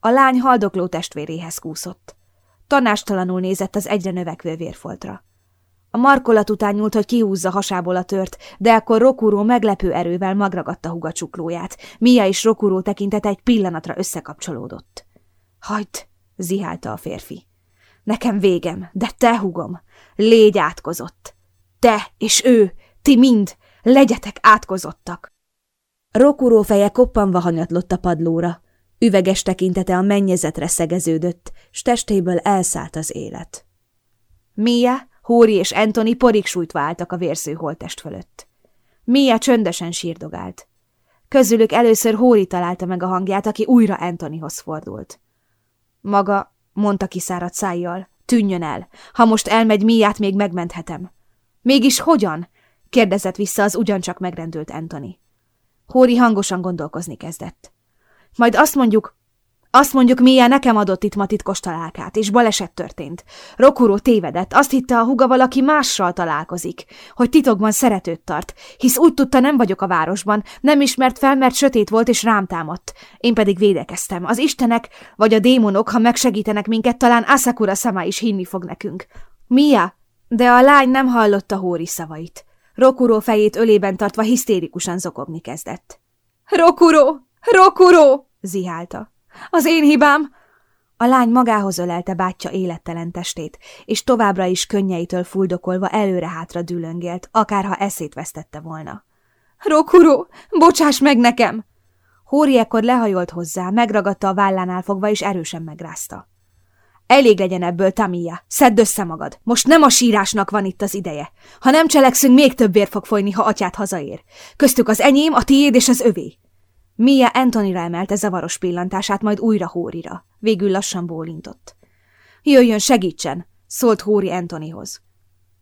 A lány haldokló testvéréhez kúszott. Tanástalanul nézett az egyre növekvő vérfoltra. A markolat után nyúlt, hogy kihúzza hasából a tört, de akkor Rokuró meglepő erővel magragadta huga csuklóját. Mia és Rokuró tekintet egy pillanatra összekapcsolódott. – Hagyd! – zihálta a férfi. Nekem végem, de te, hugom, légy átkozott. Te és ő, ti mind, legyetek átkozottak. Rokuró feje koppanva hanyatlott a padlóra. Üveges tekintete a mennyezetre szegeződött, s testéből elszállt az élet. Mia, Hóri és Anthony porig sújtva álltak a vérsző holtest fölött. Mia csöndesen sírdogált. Közülük először Hóri találta meg a hangját, aki újra Anthonyhoz fordult. Maga mondta kiszáradt szájjal. Tűnjön el. Ha most elmegy, miát még megmenthetem. Mégis hogyan? kérdezett vissza az ugyancsak megrendült Anthony. Hóri hangosan gondolkozni kezdett. Majd azt mondjuk, azt mondjuk, milyen nekem adott itt ma titkos találkát, és baleset történt. Rokuro tévedett, azt hitte a huga valaki mással találkozik, hogy titokban szeretőt tart, hisz úgy tudta nem vagyok a városban, nem ismert fel, mert sötét volt és rám támadt. Én pedig védekeztem. Az istenek vagy a démonok, ha megsegítenek minket, talán Asakura sama is hinni fog nekünk. Mia? De a lány nem hallotta Hóri szavait. Rokuro fejét ölében tartva hisztérikusan zokogni kezdett. Rokuro! Rokuro! zihálta. Az én hibám! A lány magához ölelte bátyja élettelen testét, és továbbra is könnyeitől fuldokolva előre-hátra dülöngélt, akárha eszét vesztette volna. Rokuro, bocsáss meg nekem! Hóri ekkor lehajolt hozzá, megragadta a vállánál fogva, és erősen megrázta. Elég legyen ebből, Tamia. Szedd össze magad. Most nem a sírásnak van itt az ideje. Ha nem cselekszünk, még több vér fog folyni, ha atyát hazaér. Köztük az enyém, a tiéd és az övé. Mia Anthonyra emelte zavaros pillantását, majd újra Hórira. Végül lassan bólintott. Jöjjön, segítsen, szólt Hóri Anthonyhoz.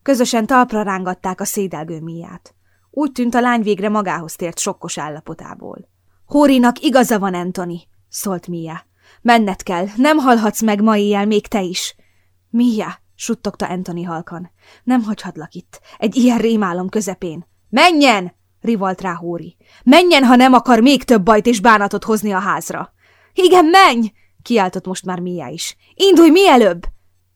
Közösen talpra rángatták a szédelgő Miát. Úgy tűnt a lány végre magához tért sokkos állapotából. Hórinak igaza van, Anthony, szólt Mia. Menned kell, nem halhatsz meg ma éjjel még te is. Mia, suttogta Anthony halkan. Nem hagyhatlak itt, egy ilyen rémálom közepén. Menjen! Rivalt rá Hóri. Menjen, ha nem akar még több bajt és bánatot hozni a házra. Igen, menj! kiáltott most már Mia is. Indulj mielőbb!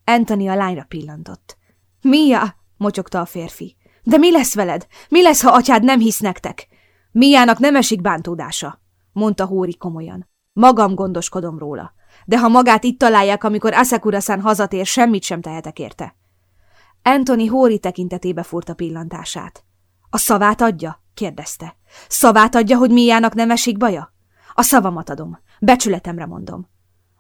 Anthony a lányra pillantott. Mia, mocsogta a férfi. De mi lesz veled? Mi lesz, ha atyád nem hisz nektek? Miának nem esik bántódása, mondta Hóri komolyan. Magam gondoskodom róla. De ha magát itt találják, amikor Asakura-san hazatér, semmit sem tehetek érte. Anthony Hóri tekintetébe furta pillantását. A szavát adja? Kérdezte. Szavát adja, hogy Miának nem esik baja? A szavamat adom. Becsületemre mondom.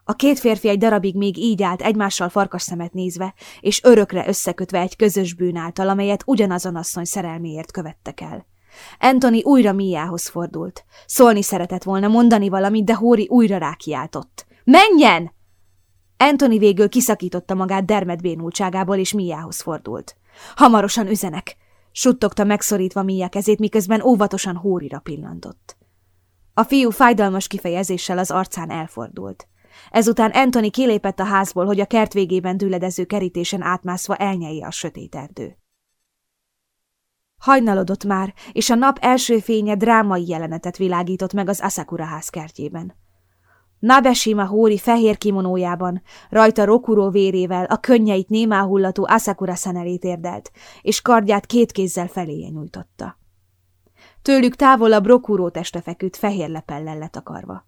A két férfi egy darabig még így állt egymással farkas szemet nézve, és örökre összekötve egy közös bűn által, amelyet ugyanazon asszony szerelméért követtek el. Anthony újra Miához fordult. Szólni szeretett volna, mondani valamit, de Hóri újra rákiáltott. Menjen! Anthony végül kiszakította magát dermed bénultságából, és Miához fordult. Hamarosan üzenek, suttogta megszorítva Mia kezét, miközben óvatosan Hórira pillantott. A fiú fájdalmas kifejezéssel az arcán elfordult. Ezután Anthony kilépett a házból, hogy a kert végében düledező kerítésen átmászva elnyelje a sötét erdő. Hajnalodott már, és a nap első fénye drámai jelenetet világított meg az Asakura ház kertjében. Nabeshima Hóri fehér kimonójában, rajta Rokuro vérével a könnyeit némáhullató Asakura szenelét érdelt, és kardját két kézzel feléje nyújtotta. Tőlük távolabb Rokuro teste feküdt fehér lepellel letakarva.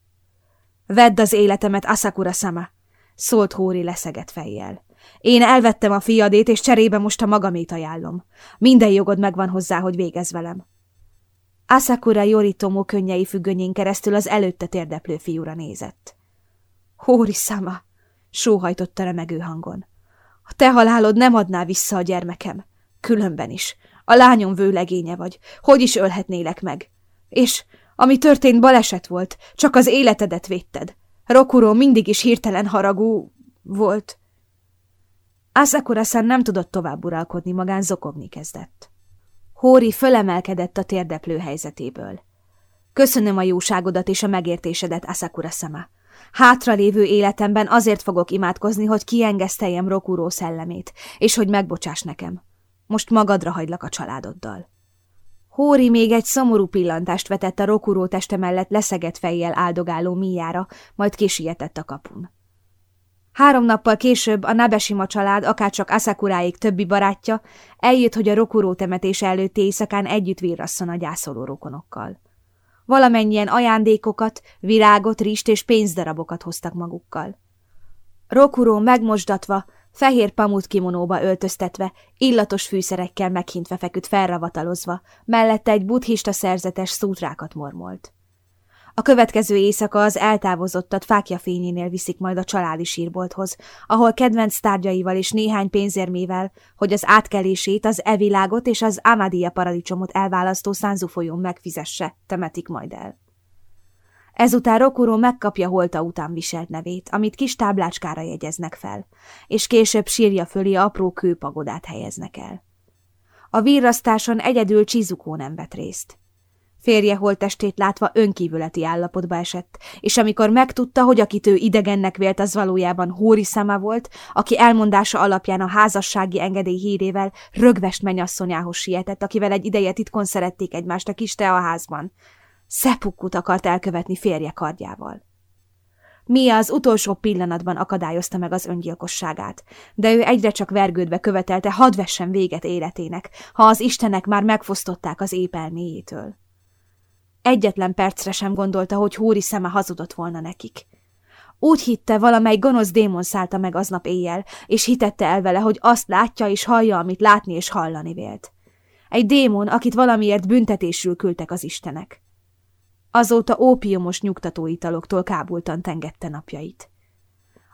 Vedd az életemet, Asakura-sama, szólt Hóri leszegett fejjel. Én elvettem a fiadét, és cserébe most a magamét ajánlom. Minden jogod megvan hozzá, hogy végez velem. Asakura Yoritomo könnyei függönyén keresztül az előtte térdeplő fiúra nézett. Hóri-sama, sóhajtotta remegő hangon. A te halálod nem adná vissza a gyermekem. Különben is. A lányom vőlegénye vagy. Hogy is ölhetnélek meg? És ami történt baleset volt, csak az életedet védted. Rokuro mindig is hirtelen haragú volt. Asakura-san nem tudott tovább uralkodni, magán zokogni kezdett. Hóri fölemelkedett a térdeplő helyzetéből. Köszönöm a jóságodat és a megértésedet, Asakura-sama. Hátralévő életemben azért fogok imádkozni, hogy kiengeszteljem Rokuro szellemét, és hogy megbocsáss nekem. Most magadra hagylak a családoddal. Hóri még egy szomorú pillantást vetett a rokuró teste mellett leszegett fejjel áldogáló Miára, majd kisietett a kapun. Három nappal később a Nabesima család, akárcsak Asakuráig többi barátja, eljött, hogy a rokuró temetés előtti éjszakán együtt virrasszon a gyászoló rokonokkal. Valamennyien ajándékokat, virágot, rist és pénzdarabokat hoztak magukkal. Rokuró megmosdatva, fehér pamut kimonóba öltöztetve, illatos fűszerekkel meghintve feküdt felravatalozva, mellette egy buddhista szerzetes szútrákat mormolt. A következő éjszaka az eltávozottat fákja fényénél viszik majd a családi sírbolthoz, ahol kedvenc tárgyaival és néhány pénzérmével, hogy az átkelését, az evilágot és az Amadia paradicsomot elválasztó Szánzu folyón megfizesse, temetik majd el. Ezután Rokuro megkapja holta után viselt nevét, amit kis táblácskára jegyeznek fel, és később sírja fölé apró kőpagodát helyeznek el. A vírrasztáson egyedül Csizukó nem vett részt. Férje holtestét látva önkívületi állapotba esett, és amikor megtudta, hogy akit ő idegennek vélt, az valójában Hóri szema volt, aki elmondása alapján a házassági engedély hírével rögvest mennyasszonyához sietett, akivel egy ideje titkon szerették egymást a kis házban, Szepukut akart elkövetni férje kardjával. Mia az utolsó pillanatban akadályozta meg az öngyilkosságát, de ő egyre csak vergődve követelte, hadd vessen véget életének, ha az istenek már megfosztották az épelméjétől. Egyetlen percre sem gondolta, hogy Húri szeme hazudott volna nekik. Úgy hitte, valamely gonosz démon szállta meg aznap éjjel, és hitette el vele, hogy azt látja és hallja, amit látni és hallani vélt. Egy démon, akit valamiért büntetésül küldtek az istenek. Azóta ópiumos nyugtatóitaloktól kábultan tengette napjait.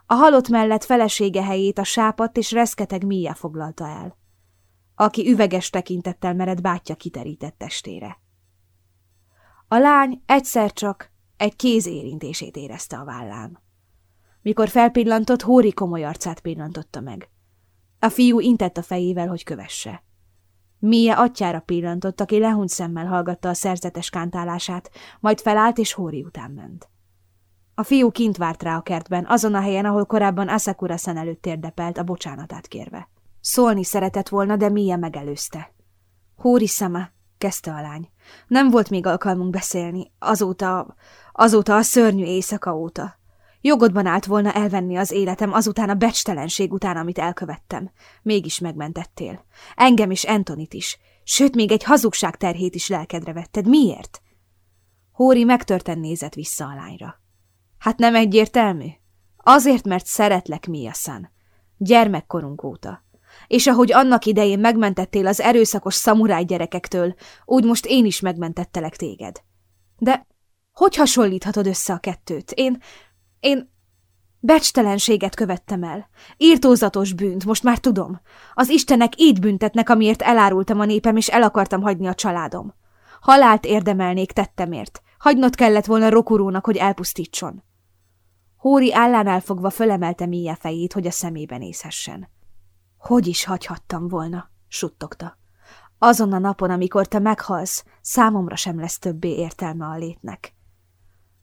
A halott mellett felesége helyét a sápat és reszketeg Mia foglalta el, aki üveges tekintettel mered bátyja kiterített testére. A lány egyszer csak egy kéz érintését érezte a vállán. Mikor felpillantott, Hóri komoly arcát pillantotta meg. A fiú intett a fejével, hogy kövesse. Mia atyára pillantott, aki lehunyt szemmel hallgatta a szerzetes kántálását, majd felállt és Hóri után ment. A fiú kint várt rá a kertben, azon a helyen, ahol korábban Asakura szem előtt térdepelt, a bocsánatát kérve. Szólni szeretett volna, de Mia megelőzte. Hóri szeme, kezdte a lány. Nem volt még alkalmunk beszélni, azóta, azóta a szörnyű éjszaka óta. Jogodban állt volna elvenni az életem azután a becstelenség után, amit elkövettem. Mégis megmentettél. Engem is Antonit is. Sőt, még egy hazugság terhét is lelkedre vetted. Miért? Hóri megtörten nézett vissza a lányra. Hát nem egyértelmű? Azért, mert szeretlek, Mia-san. Gyermekkorunk óta. És ahogy annak idején megmentettél az erőszakos szamuráj gyerekektől, úgy most én is megmentettelek téged. De hogy hasonlíthatod össze a kettőt? Én én becstelenséget követtem el. Írtózatos bűnt, most már tudom. Az istenek így büntetnek, amiért elárultam a népem, és el akartam hagyni a családom. Halált érdemelnék tettemért. Hagynod kellett volna Rokurónak, hogy elpusztítson. Hóri állánál fogva fölemelte Mia fejét, hogy a szemébe nézhessen. Hogy is hagyhattam volna, suttogta. Azon a napon, amikor te meghalsz, számomra sem lesz többé értelme a létnek.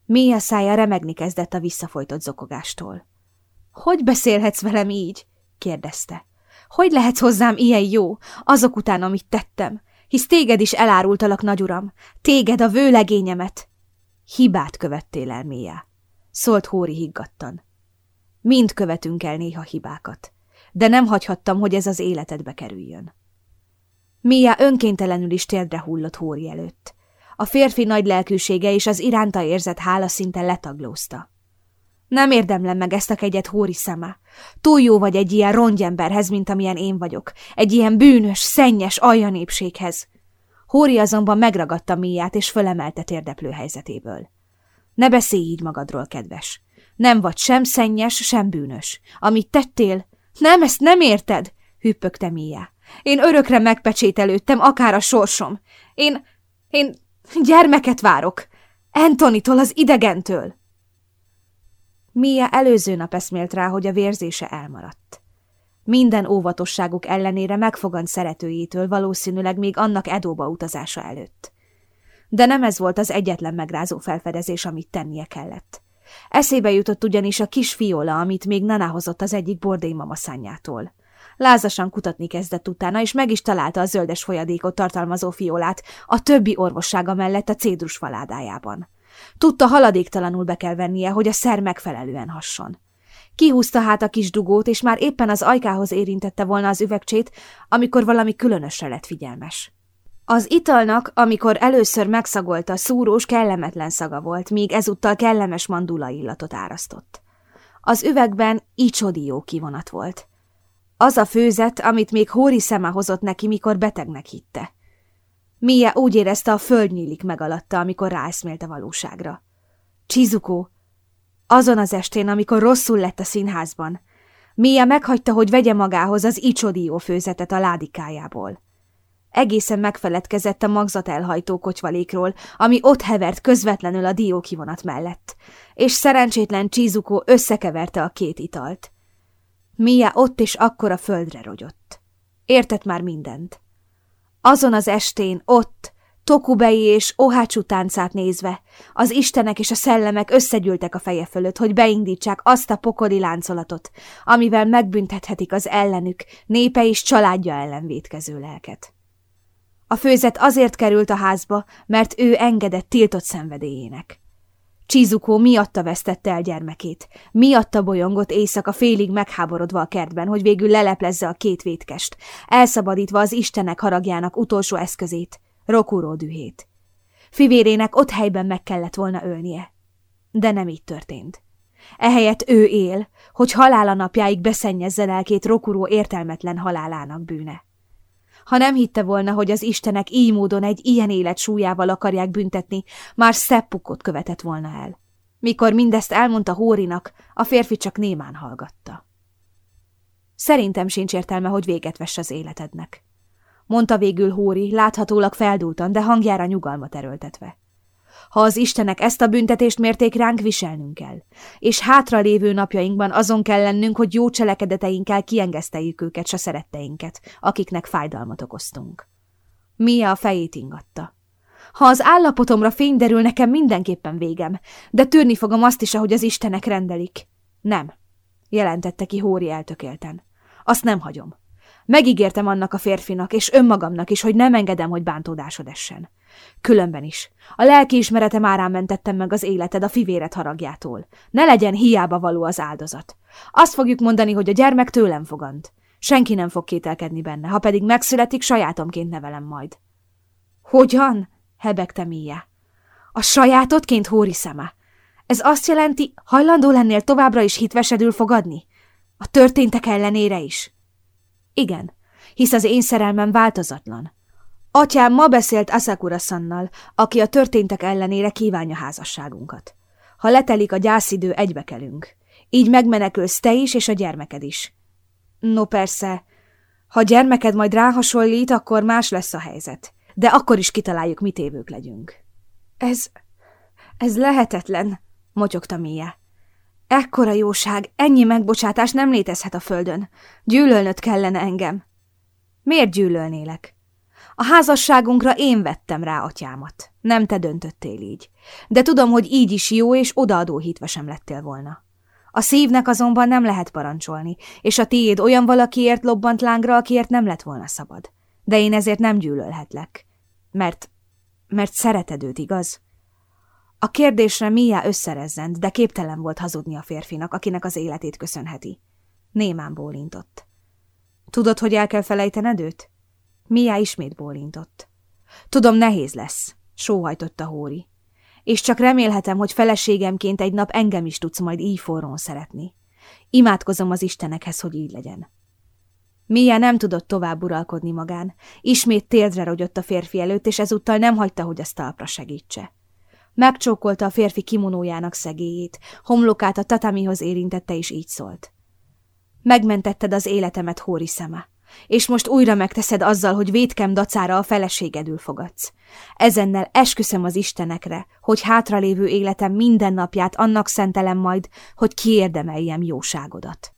Mia szája remegni kezdett a visszafolytott zokogástól. Hogy beszélhetsz velem így? kérdezte. Hogy lehetsz hozzám ilyen jó, azok után, amit tettem? Hisz téged is elárultalak, nagyuram. Téged a vőlegényemet. Hibát követtél el, Mia, szólt Hóri higgadtan. Mind követünk el néha hibákat, de nem hagyhattam, hogy ez az életedbe kerüljön. Mia önkéntelenül is térdre hullott Hóri előtt. A férfi nagy lelkűsége és az iránta érzett hála szinte letaglózta. Nem érdemlem meg ezt a kegyet, Hóri szeme. Túl jó vagy egy ilyen rongyemberhez, mint amilyen én vagyok. Egy ilyen bűnös, szennyes aljanépséghez. Hóri azonban megragadta Miát és fölemelte térdeplő helyzetéből. Ne beszélj így magadról, kedves. Nem vagy sem szennyes, sem bűnös. Amit tettél? Nem, ezt nem érted, hüppögte Mia. Én örökre megpecsételődtem, akár a sorsom. Én, én Gyermeket várok! Antonitól, az idegentől! Mia előző nap eszmélt rá, hogy a vérzése elmaradt. Minden óvatosságuk ellenére megfogant szeretőjétől valószínűleg még annak Edóba utazása előtt. De nem ez volt az egyetlen megrázó felfedezés, amit tennie kellett. Eszébe jutott ugyanis a kis fiola, amit még Nana hozott az egyik bordély mamaszányától. Lázasan kutatni kezdett utána, és meg is találta a zöldes folyadékot tartalmazó fiolát a többi orvossága mellett a cédrus faládájában. Tudta, haladéktalanul be kell vennie, hogy a szer megfelelően hasson. Kihúzta hát a kis dugót, és már éppen az ajkához érintette volna az üvegcsét, amikor valami különösre lett figyelmes. Az italnak, amikor először megszagolta, szúrós, kellemetlen szaga volt, míg ezúttal kellemes mandula illatot árasztott. Az üvegben icsodió kivonat volt. Az a főzet, amit még Hóri szeme hozott neki, mikor betegnek hitte. Mia úgy érezte, a föld nyílik meg alatta, amikor ráeszmélt a valóságra. Csizukó, azon az estén, amikor rosszul lett a színházban, Mia meghagyta, hogy vegye magához az icsodió főzetet a ládikájából. Egészen megfeledkezett a magzat elhajtó kocsvalékról, ami ott hevert közvetlenül a diókivonat mellett, és szerencsétlen Csizukó összekeverte a két italt. Mia ott és akkor a földre rogyott. Értett már mindent. Azon az estén, ott, Tokubei és Ohácsú táncát nézve, az istenek és a szellemek összegyűltek a feje fölött, hogy beindítsák azt a pokoli láncolatot, amivel megbüntethetik az ellenük, népe és családja ellen vétkező lelket. A főzet azért került a házba, mert ő engedett tiltott szenvedélyének. Csizukó miatta vesztette el gyermekét, miatta bolyongott éjszaka félig megháborodva a kertben, hogy végül leleplezze a két vétkest, elszabadítva az istenek haragjának utolsó eszközét, Rokuró dühét. Fivérének ott helyben meg kellett volna ölnie. De nem így történt. Ehelyett ő él, hogy halála napjáig beszennyezze lelkét Rokuró értelmetlen halálának bűne. Ha nem hitte volna, hogy az istenek így módon egy ilyen élet súlyával akarják büntetni, már szeppukot követett volna el. Mikor mindezt elmondta Hórinak, a férfi csak némán hallgatta. Szerintem sincs értelme, hogy véget vess az életednek. Mondta végül Hóri, láthatólag feldúltan, de hangjára nyugalmat erőltetve. Ha az Istenek ezt a büntetést mérték ránk, viselnünk kell. És hátra lévő napjainkban azon kell lennünk, hogy jó cselekedeteinkkel kiengeszteljük őket, s szeretteinket, akiknek fájdalmat okoztunk. Mia a fejét ingatta. Ha az állapotomra fény derül, nekem mindenképpen végem, de tűrni fogom azt is, ahogy az Istenek rendelik. Nem, jelentette ki Hóri eltökélten. Azt nem hagyom. Megígértem annak a férfinak, és önmagamnak is, hogy nem engedem, hogy bántódásod essen. Különben is. A lelkiismeretem árán mentettem meg az életed a fivéret haragjától. Ne legyen hiába való az áldozat. Azt fogjuk mondani, hogy a gyermek tőlem fogant. Senki nem fog kételkedni benne, ha pedig megszületik, sajátomként nevelem majd. Hogyan? hebegte Mia. A sajátodként hóri szeme. Ez azt jelenti, hajlandó lennél továbbra is hitvesedül fogadni? A történtek ellenére is? Igen, hisz az én szerelmem változatlan. Atyám ma beszélt Asakura-szannal, aki a történtek ellenére kívánja házasságunkat. Ha letelik a gyászidő, egybekelünk. Így megmenekülsz te is, és a gyermeked is. No persze, ha gyermeked majd ráhasonlít, akkor más lesz a helyzet. De akkor is kitaláljuk, mit évők legyünk. Ez... ez lehetetlen, motyogta Mia. Ekkora jóság, ennyi megbocsátás nem létezhet a földön. Gyűlölnöd kellene engem. Miért gyűlölnélek? A házasságunkra én vettem rá atyámat. Nem te döntöttél így. De tudom, hogy így is jó és odaadó hitve sem lettél volna. A szívnek azonban nem lehet parancsolni, és a tiéd olyan valakiért lobbant lángra, akiért nem lett volna szabad. De én ezért nem gyűlölhetlek. Mert... mert szereted őt, igaz? A kérdésre Mia összerezzent, de képtelen volt hazudni a férfinak, akinek az életét köszönheti. Némán bólintott. Tudod, hogy el kell felejtened őt? Mia ismét bólintott. Tudom, nehéz lesz, sóhajtotta Hóri. És csak remélhetem, hogy feleségemként egy nap engem is tudsz majd így forrón szeretni. Imádkozom az Istenekhez, hogy így legyen. Mia nem tudott tovább uralkodni magán. Ismét térdre rogyott a férfi előtt, és ezúttal nem hagyta, hogy ezt talpra segítse. Megcsókolta a férfi kimonójának szegélyét, homlokát a tatamihoz érintette, és így szólt. Megmentetted az életemet, Hóri szeme, és most újra megteszed azzal, hogy védkem dacára a feleségedül fogadsz. Ezennel esküszöm az Istenekre, hogy hátralévő életem minden napját annak szentelem majd, hogy kiérdemeljem jóságodat.